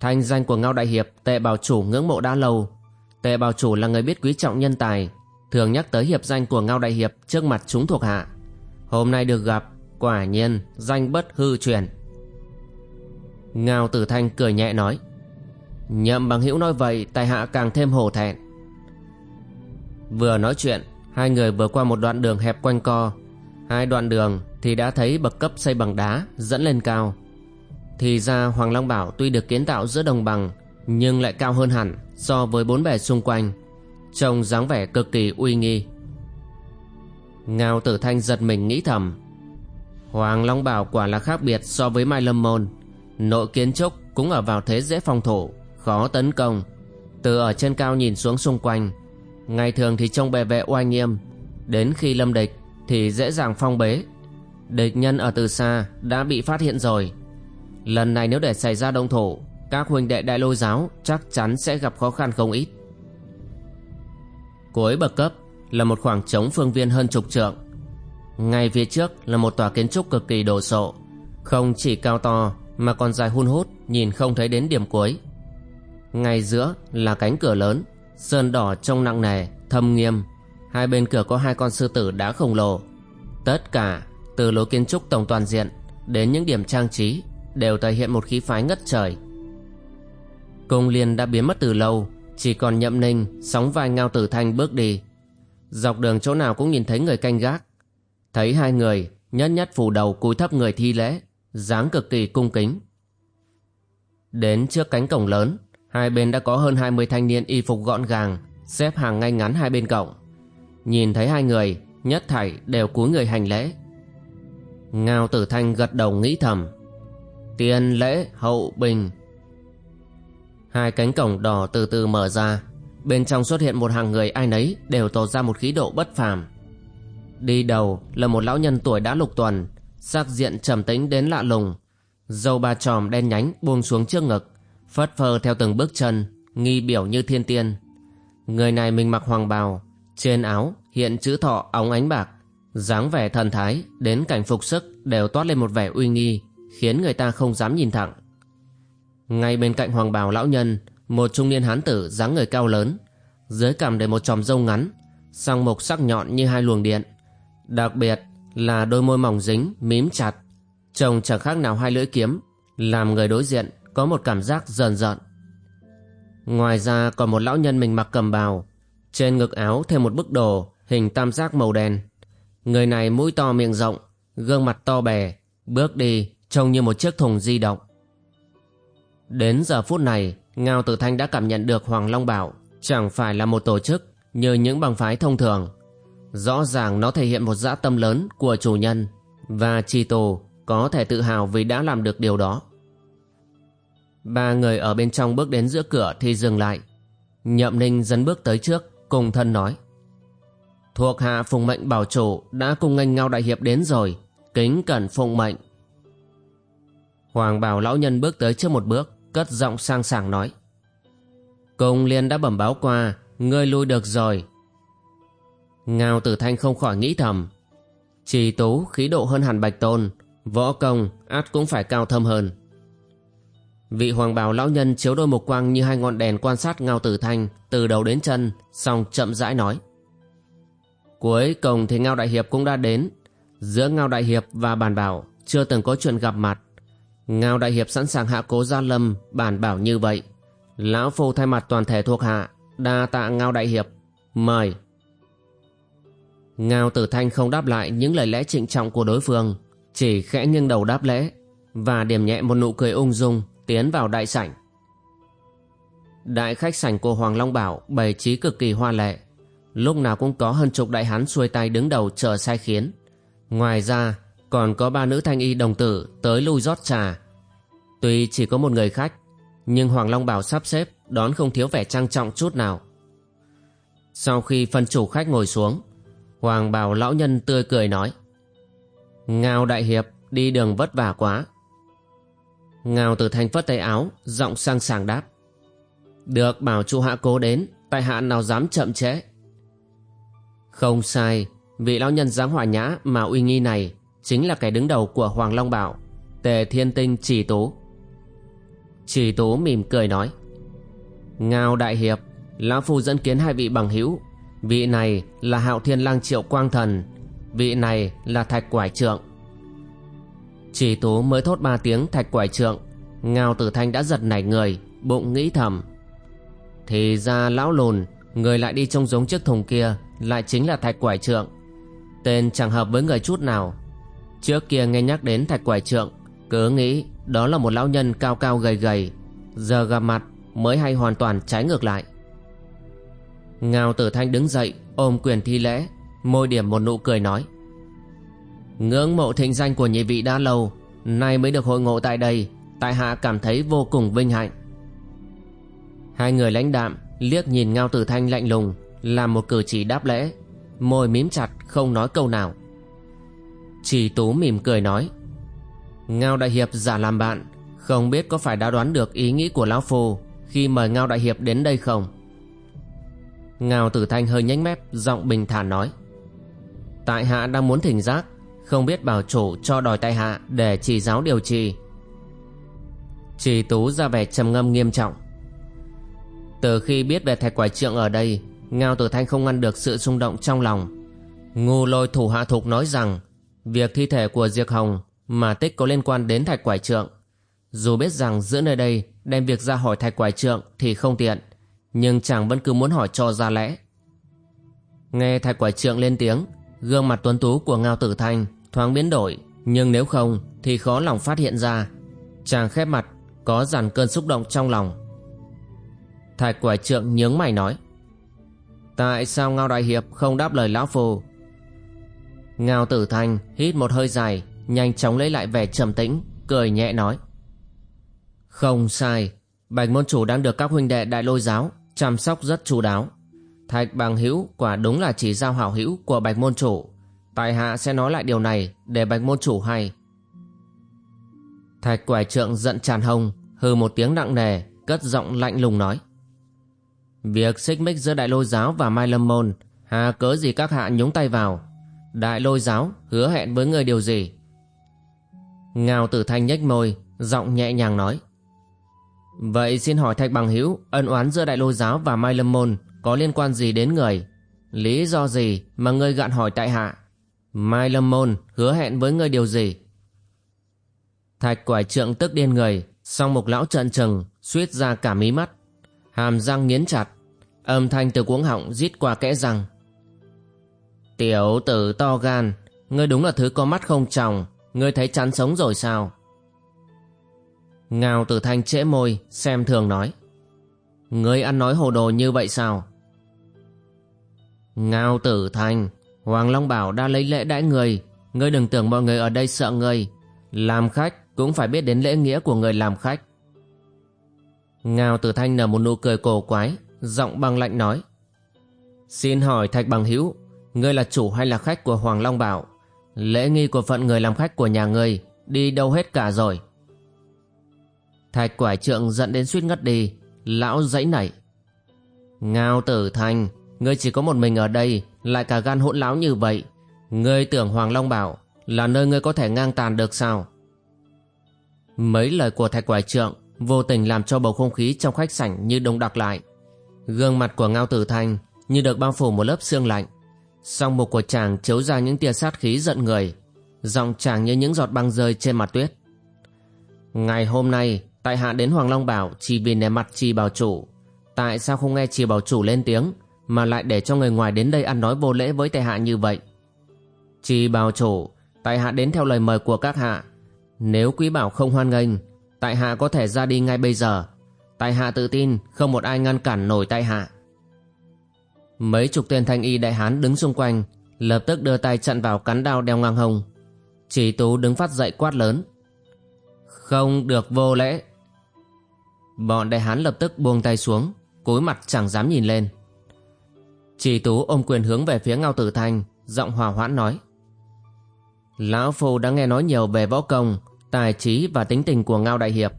Thanh danh của Ngao Đại Hiệp tệ bảo chủ ngưỡng mộ đã lâu. Tề bảo chủ là người biết quý trọng nhân tài, thường nhắc tới hiệp danh của Ngao Đại Hiệp trước mặt chúng thuộc hạ. Hôm nay được gặp, quả nhiên danh bất hư truyền. Ngao Tử Thanh cười nhẹ nói. Nhậm bằng hữu nói vậy, tài hạ càng thêm hổ thẹn. Vừa nói chuyện Hai người vừa qua một đoạn đường hẹp quanh co Hai đoạn đường thì đã thấy bậc cấp xây bằng đá dẫn lên cao Thì ra Hoàng Long Bảo tuy được kiến tạo giữa đồng bằng nhưng lại cao hơn hẳn so với bốn bề xung quanh, Trông dáng vẻ cực kỳ uy nghi. Ngao tử thanh giật mình nghĩ thầm, Hoàng Long Bảo quả là khác biệt so với Mai Lâm Môn, Nội kiến trúc cũng ở vào thế dễ phòng thủ, Khó tấn công. Từ ở trên cao nhìn xuống xung quanh, Ngày thường thì trông bề vệ oai nghiêm, Đến khi lâm địch Thì dễ dàng phong bế. Địch nhân ở từ xa đã bị phát hiện rồi. Lần này nếu để xảy ra động thủ các huynh đệ đại lôi giáo Chắc chắn sẽ gặp khó khăn không ít. Cuối bậc cấp Là một khoảng trống phương viên hơn chục trượng. Ngay phía trước là một tòa kiến trúc cực kỳ đồ sộ Không chỉ cao to Mà còn dài hun hút Nhìn không thấy đến điểm cuối. Ngay giữa là cánh cửa lớn Sơn đỏ trông nặng nề, thâm nghiêm. Hai bên cửa có hai con sư tử đá khổng lồ. Tất cả từ lối kiến trúc tổng toàn diện Đến những điểm trang trí Đều thể hiện một khí phái ngất trời. Cung liên đã biến mất từ lâu, Chỉ còn nhậm ninh, Sóng vai ngao tử thanh bước đi. Dọc đường chỗ nào cũng nhìn thấy người canh gác. Thấy hai người, Nhất nhất phủ đầu cúi thấp người thi lễ, dáng cực kỳ cung kính. Đến trước cánh cổng lớn, Hai bên đã có hơn 20 thanh niên y phục gọn gàng, Xếp hàng ngay ngắn hai bên cổng. Nhìn thấy hai người, Nhất thảy đều cúi người hành lễ. Ngao tử thanh gật đầu nghĩ thầm. Tiên lễ, hậu bình Hai cánh cổng đỏ từ từ mở ra. Bên trong xuất hiện một hàng người ai nấy, Đều tỏ ra một khí độ bất phàm. Đi đầu là một lão nhân tuổi đã lục tuần, Sắc diện trầm tĩnh đến lạ lùng. Dâu ba tròm đen nhánh buông xuống trước ngực, phất phơ theo từng bước chân, nghi biểu như thiên tiên. Người này mình mặc hoàng bào, trên áo hiện chữ thọ óng ánh bạc. Dáng vẻ thần thái đến cảnh phục sức đều toát lên một vẻ uy nghi, khiến người ta không dám nhìn thẳng ngay bên cạnh hoàng bào lão nhân một trung niên hán tử dáng người cao lớn dưới cằm để một chòm râu ngắn sang mục sắc nhọn như hai luồng điện đặc biệt là đôi môi mỏng dính mím chặt trông chẳng khác nào hai lưỡi kiếm làm người đối diện có một cảm giác rờn rợn. Ngoài ra còn một lão nhân mình mặc cầm bào, trên ngực áo thêm một bức đồ hình tam giác màu đen. Người này mũi to miệng rộng, gương mặt to bè, bước đi trông như một chiếc thùng di động. Đến giờ phút này, Ngao Tử Thanh đã cảm nhận được Hoàng Long Bảo chẳng phải là một tổ chức như những bằng phái thông thường. Rõ ràng nó thể hiện một dã tâm lớn của chủ nhân và Chi Tù có thể tự hào vì đã làm được điều đó. Ba người ở bên trong bước đến giữa cửa thì dừng lại. Nhậm Ninh dấn bước tới trước, cùng thân nói. Thuộc hạ phùng mệnh bảo chủ đã cùng ngành ngao đại hiệp đến rồi, kính cẩn phụng mệnh. Hoàng bảo lão nhân bước tới trước một bước, cất giọng sang sảng nói. công liên đã bẩm báo qua, ngươi lui được rồi. Ngao tử thanh không khỏi nghĩ thầm. trì tú khí độ hơn hẳn bạch tôn, võ công át cũng phải cao thâm hơn. Vị hoàng bào lão nhân chiếu đôi mục quang như hai ngọn đèn quan sát Ngao Tử Thanh từ đầu đến chân, xong chậm rãi nói. Cuối cùng thì Ngao Đại Hiệp cũng đã đến. Giữa Ngao Đại Hiệp và bàn Bảo chưa từng có chuyện gặp mặt. Ngao Đại Hiệp sẵn sàng hạ cố gia lâm, Bản Bảo như vậy. Lão Phu thay mặt toàn thể thuộc hạ, đa tạ Ngao Đại Hiệp. Mời. Ngao Tử Thanh không đáp lại những lời lẽ trịnh trọng của đối phương, chỉ khẽ nghiêng đầu đáp lễ và điểm nhẹ một nụ cười ung dung tiến vào đại sảnh. Đại khách sảnh của Hoàng Long Bảo bày trí cực kỳ hoa lệ. Lúc nào cũng có hơn chục đại hán xuôi tay đứng đầu chờ sai khiến. Ngoài ra, còn có ba nữ thanh y đồng tử tới lui rót trà. Tuy chỉ có một người khách, nhưng Hoàng Long Bảo sắp xếp đón không thiếu vẻ trang trọng chút nào. Sau khi phân chủ khách ngồi xuống, Hoàng Bảo lão nhân tươi cười nói Ngao đại hiệp đi đường vất vả quá Ngao tử thanh phất tay áo Giọng sang sàng đáp Được bảo chu hạ cố đến Tại hạ nào dám chậm trễ Không sai Vị lão nhân dáng hỏa nhã mà uy nghi này Chính là kẻ đứng đầu của Hoàng Long Bảo, Tề Thiên Tinh Chỉ Tú. Chỉ Tú mỉm cười nói, Ngao Đại Hiệp, Lão Phu dẫn kiến hai vị bằng hữu. Vị này là Hạo Thiên Lang Triệu Quang Thần, Vị này là Thạch Quải Trượng. Chỉ tú mới thốt ba tiếng thạch quải trượng, Ngao tử thanh đã giật nảy người, Bụng nghĩ thầm, Thì ra lão lùn, Người lại đi trông giống chiếc thùng kia Lại chính là thạch quải trượng. Tên chẳng hợp với người chút nào. Trước kia nghe nhắc đến thạch quải trượng, Cứ nghĩ đó là một lão nhân cao cao gầy gầy, Giờ gặp mặt mới hay hoàn toàn trái ngược lại. Ngao tử thanh đứng dậy, ôm quyền thi lễ, Môi điểm một nụ cười nói, Ngưỡng mộ thịnh danh của nhị vị đã lâu, Nay mới được hội ngộ tại đây, Tại hạ cảm thấy vô cùng vinh hạnh. Hai người lãnh đạm liếc nhìn Ngao Tử Thanh lạnh lùng, làm một cử chỉ đáp lễ, môi mím chặt, không nói câu nào. Chỉ Tú mỉm cười nói, Ngao Đại Hiệp giả làm bạn, Không biết có phải đã đoán được ý nghĩ của Lão Phu Khi mời Ngao Đại Hiệp đến đây không? Ngao Tử Thanh hơi nhánh mép, Giọng bình thản nói, Tại hạ đang muốn thỉnh giác, Không biết bảo chủ cho đòi tại hạ Để chỉ giáo điều trì. Chỉ Tú ra vẻ trầm ngâm nghiêm trọng, từ khi biết về thạch quải trượng ở đây, Ngao Tử Thanh không ngăn được sự xung động trong lòng. Ngu lôi thủ hạ thục nói rằng Việc thi thể của diệc Hồng Mà tích có liên quan đến thạch quải trượng, Dù biết rằng giữa nơi đây Đem việc ra hỏi thạch quải trượng Thì không tiện, Nhưng chàng vẫn cứ muốn hỏi cho ra lẽ. Nghe thạch quải trượng lên tiếng, Gương mặt tuấn tú của Ngao Tử Thanh Thoáng biến đổi, Nhưng nếu không thì khó lòng phát hiện ra. Chàng khép mặt, Có dàn cơn xúc động trong lòng. Thạch quải trượng nhướng mày nói, Tại sao Ngao Đại Hiệp không đáp lời Lão Phù Ngao Tử Thanh hít một hơi dài, Nhanh chóng lấy lại vẻ trầm tĩnh, Cười nhẹ nói. Không sai, Bạch môn chủ đang được các huynh đệ đại lôi giáo Chăm sóc rất chu đáo. Thạch bằng hữu quả đúng là chỉ giao hảo hữu Của bạch môn chủ. Tại hạ sẽ nói lại điều này để bạch môn chủ hay. Thạch quải trượng giận tràn hông Hừ một tiếng nặng nề, Cất giọng lạnh lùng nói. Việc xích mích giữa Đại Lôi Giáo và Mai Lâm Môn, Hà cớ gì các hạ nhúng tay vào? Đại Lôi Giáo hứa hẹn với người điều gì? Ngao tử thanh nhếch môi, Giọng nhẹ nhàng nói. Vậy xin hỏi Thạch Bằng Hữu, Ân oán giữa Đại Lôi Giáo và Mai Lâm Môn Có liên quan gì đến người? Lý do gì mà ngươi gạn hỏi tại hạ? Mai Lâm Môn hứa hẹn với ngươi điều gì? Thạch quải trượng tức điên người, Song một lão trận trừng, suýt ra cả mí mắt. Hàm răng nghiến chặt, âm thanh từ cuống họng rít qua kẽ răng tiểu tử to gan ngươi đúng là thứ có mắt không tròng ngươi thấy chán sống rồi sao? Ngao tử thanh trễ môi xem thường nói. Ngươi ăn nói hồ đồ như vậy sao? Ngao tử thanh hoàng long bảo đã lấy lễ đãi người ngươi đừng tưởng mọi người ở đây sợ ngươi. Làm khách cũng phải biết đến lễ nghĩa của người làm khách. Ngao Tử Thanh nở một nụ cười cổ quái, giọng băng lạnh nói. Xin hỏi Thạch Bằng Hữu, ngươi là chủ hay là khách của Hoàng Long Bảo? Lễ nghi của phận người làm khách của nhà ngươi đi đâu hết cả rồi? Thạch Quải Trượng giận đến suýt ngất đi, lão dãy nảy. Ngao Tử Thanh, ngươi chỉ có một mình ở đây, lại cả gan hỗn láo như vậy. Ngươi tưởng Hoàng Long Bảo là nơi ngươi có thể ngang tàn được sao? Mấy lời của Thạch Quải Trượng vô tình làm cho bầu không khí trong khách sảnh như đông đặc lại. Gương mặt của Ngao Tử Thanh như được bao phủ một lớp xương lạnh. Song mục của chàng chiếu ra những tia sát khí giận người, giọng chàng như những giọt băng rơi trên mặt tuyết. Ngày hôm nay, tại hạ đến Hoàng Long Bảo chỉ vì nề mặt trì bảo chủ. Tại sao không nghe trì bảo chủ lên tiếng, mà lại để cho người ngoài đến đây ăn nói vô lễ với tại hạ như vậy? Trì bảo chủ, tại hạ đến theo lời mời của các hạ. Nếu quý bảo không hoan nghênh, tại hạ có thể ra đi ngay bây giờ tại hạ tự tin không một ai ngăn cản nổi tại hạ mấy chục tên thanh y đại hán đứng xung quanh lập tức đưa tay chặn vào cắn đao đeo ngang hông. Chỉ tú đứng phát dậy quát lớn. Không được vô lễ. Bọn đại hán lập tức buông tay xuống cúi mặt chẳng dám nhìn lên. Chỉ tú ôm quyền hướng về phía ngao tử thanh giọng hòa hoãn nói. Lão phu đã nghe nói nhiều về võ công tài trí và tính tình của Ngao Đại Hiệp.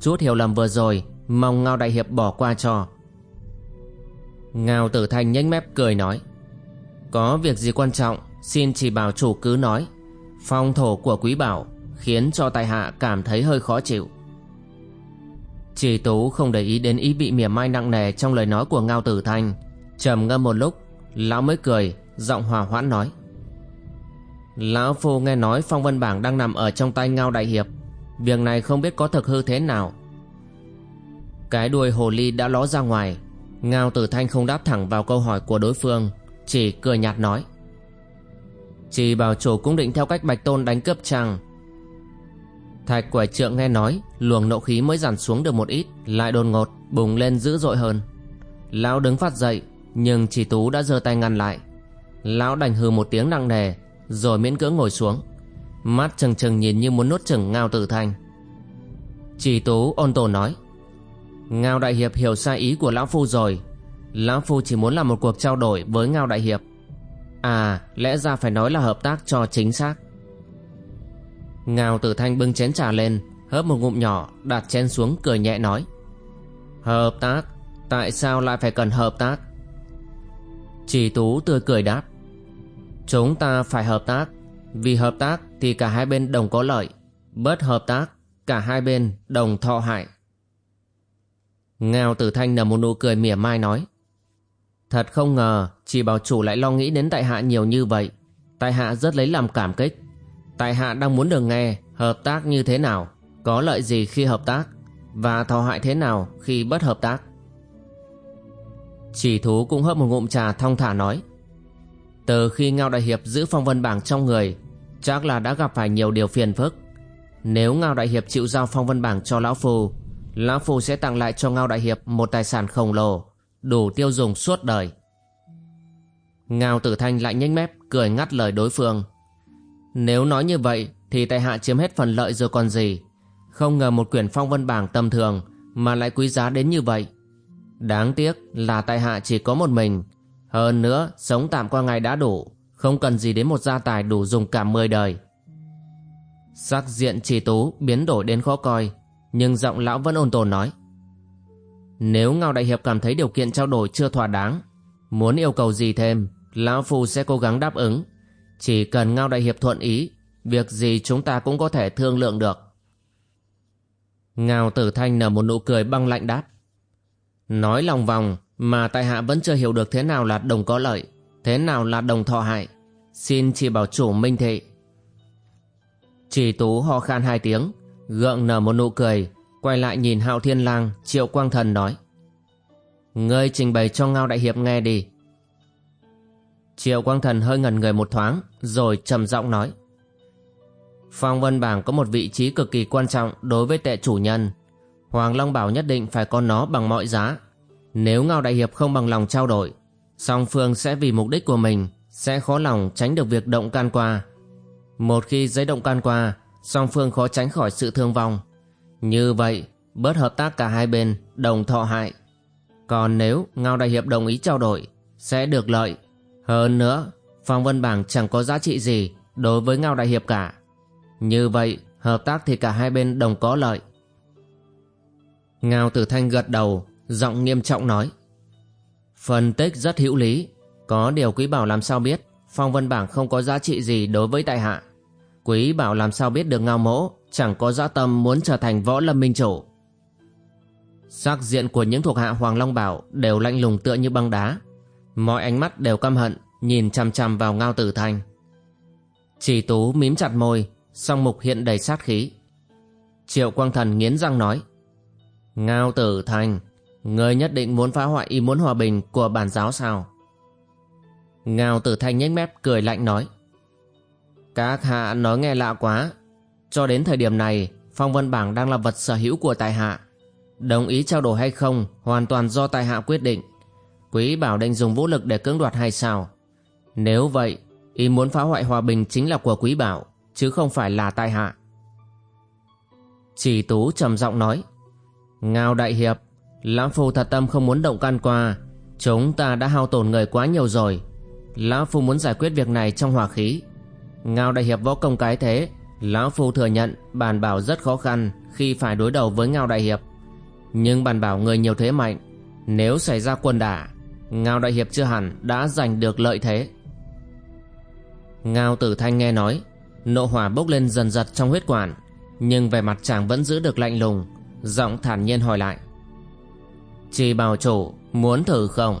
Chút hiểu lầm vừa rồi, mong Ngao Đại Hiệp bỏ qua cho. Ngao Tử Thanh nhếch mép cười nói. Có việc gì quan trọng, xin chỉ bảo chủ cứ nói. Phong thổ của quý bảo khiến cho tại hạ cảm thấy hơi khó chịu. Chỉ Tú không để ý đến ý bị mỉa mai nặng nề trong lời nói của Ngao Tử Thanh. trầm ngâm một lúc, lão mới cười, giọng hòa hoãn nói. Lão Phu nghe nói phong vân bảng đang nằm ở trong tay Ngao Đại Hiệp Việc này không biết có thực hư thế nào Cái đuôi hồ ly đã ló ra ngoài Ngao Tử Thanh không đáp thẳng vào câu hỏi của đối phương, Chỉ cười nhạt nói. Chỉ bảo chủ cũng định theo cách Bạch Tôn đánh cướp chăng Thạch Quẻ trượng nghe nói, Luồng nộ khí mới giảm xuống được một ít, Lại đồn ngột bùng lên dữ dội hơn. Lão đứng phát dậy, Nhưng chỉ tú đã giơ tay ngăn lại. Lão đành hừ một tiếng nặng nề, Rồi miễn cưỡng ngồi xuống. Mắt trừng trừng nhìn như muốn nuốt chừng Ngao Tử Thanh. Chỉ tú ôn tồn nói Ngao Đại Hiệp hiểu sai ý của Lão Phu rồi. Lão Phu chỉ muốn làm một cuộc trao đổi với Ngao Đại Hiệp. À lẽ ra phải nói là hợp tác cho chính xác. Ngao Tử Thanh bưng chén trà lên, Hớp một ngụm nhỏ, đặt chén xuống, cười nhẹ nói. Hợp tác? Tại sao lại phải cần hợp tác? Chỉ Tú tươi cười đáp. Chúng ta phải hợp tác. Vì hợp tác thì cả hai bên đồng có lợi. Bất hợp tác, Cả hai bên đồng thọ hại. Ngao Tử Thanh nở một nụ cười mỉa mai nói, Thật không ngờ, Chỉ bảo chủ lại lo nghĩ đến tại hạ nhiều như vậy. Tại hạ rất lấy làm cảm kích. Tại hạ đang muốn được nghe Hợp tác như thế nào, Có lợi gì khi hợp tác, Và thọ hại thế nào khi bất hợp tác. Chỉ thú cũng hớp một ngụm trà thong thả nói, Từ khi Ngao Đại Hiệp giữ phong vân bảng trong người, Chắc là đã gặp phải nhiều điều phiền phức. Nếu Ngao Đại Hiệp chịu giao phong vân bảng cho Lão Phu Lão Phu sẽ tặng lại cho Ngao Đại Hiệp một tài sản khổng lồ, Đủ tiêu dùng suốt đời. Ngao Tử Thanh lại nhếch mép, cười ngắt lời đối phương. Nếu nói như vậy, thì tại hạ chiếm hết phần lợi rồi còn gì? Không ngờ một quyển phong vân bảng tầm thường Mà lại quý giá đến như vậy. Đáng tiếc là tại hạ chỉ có một mình. Hơn nữa, sống tạm qua ngày đã đủ, Không cần gì đến một gia tài đủ dùng cả mười đời. Sắc diện trì tú biến đổi đến khó coi. Nhưng giọng lão vẫn ôn tồn nói, Nếu Ngao Đại Hiệp cảm thấy điều kiện trao đổi chưa thỏa đáng, Muốn yêu cầu gì thêm, Lão Phu sẽ cố gắng đáp ứng. Chỉ cần Ngao Đại Hiệp thuận ý, Việc gì chúng ta cũng có thể thương lượng được. Ngao tử thanh nở một nụ cười băng lạnh đáp, Nói lòng vòng, mà tại hạ vẫn chưa hiểu được thế nào là đồng có lợi, Thế nào là đồng thọ hại. Xin chỉ bảo chủ minh thị. Chỉ tú ho khan hai tiếng Gượng nở một nụ cười Quay lại nhìn hạo thiên lang Triệu quang thần nói Ngươi trình bày cho Ngao Đại Hiệp nghe đi Triệu quang thần hơi ngẩn người một thoáng Rồi trầm giọng nói Phong Vân Bảng có một vị trí cực kỳ quan trọng đối với tệ chủ nhân. Hoàng Long bảo nhất định phải có nó bằng mọi giá. Nếu Ngao Đại Hiệp không bằng lòng trao đổi, song phương sẽ vì mục đích của mình sẽ khó lòng tránh được việc động can qua. Một khi giấy động can qua, song phương khó tránh khỏi sự thương vong. Như vậy, bớt hợp tác cả hai bên, đồng thọ hại. Còn nếu Ngao Đại Hiệp đồng ý trao đổi, sẽ được lợi. Hơn nữa, Phong Vân Bảng chẳng có giá trị gì đối với Ngao Đại Hiệp cả. Như vậy, hợp tác thì cả hai bên đồng có lợi. Ngao Tử Thanh gật đầu, giọng nghiêm trọng nói. Phân tích rất hữu lý, có điều quý bảo làm sao biết phong vân bảng không có giá trị gì đối với tại hạ. Quý bảo làm sao biết được ngao mỗ chẳng có dã tâm muốn trở thành võ lâm minh chủ. Sắc diện của những thuộc hạ Hoàng Long Bảo đều lạnh lùng tựa như băng đá. Mọi ánh mắt đều căm hận, nhìn chằm chằm vào Ngao Tử Thanh. Chỉ tú mím chặt môi, song mục hiện đầy sát khí. Triệu Quang Thần nghiến răng nói, Ngao Tử Thanh, người nhất định muốn phá hoại ý muốn hòa bình của bản giáo sao? Ngao Tử Thanh nhếch mép cười lạnh nói, các hạ nói nghe lạ quá, cho đến thời điểm này, Phong Vân Bảng đang là vật sở hữu của tài hạ. Đồng ý trao đổi hay không hoàn toàn do tài hạ quyết định. Quý bảo định dùng vũ lực để cưỡng đoạt hay sao? Nếu vậy, ý muốn phá hoại hòa bình chính là của quý bảo chứ không phải là tai hạ. Chỉ Tú trầm giọng nói, Ngao Đại Hiệp, Lão Phu thật tâm không muốn động can qua, chúng ta đã hao tổn người quá nhiều rồi. Lão Phu muốn giải quyết việc này trong hòa khí. Ngao Đại Hiệp võ công cái thế, Lão Phu thừa nhận bàn bảo rất khó khăn khi phải đối đầu với Ngao Đại Hiệp. Nhưng bàn bảo người nhiều thế mạnh, nếu xảy ra quân đả, Ngao Đại Hiệp chưa hẳn đã giành được lợi thế. Ngao Tử Thanh nghe nói, Nộ hỏa bốc lên dần dật trong huyết quản Nhưng về mặt chàng vẫn giữ được lạnh lùng Giọng thản nhiên hỏi lại Chỉ bảo chủ muốn thử không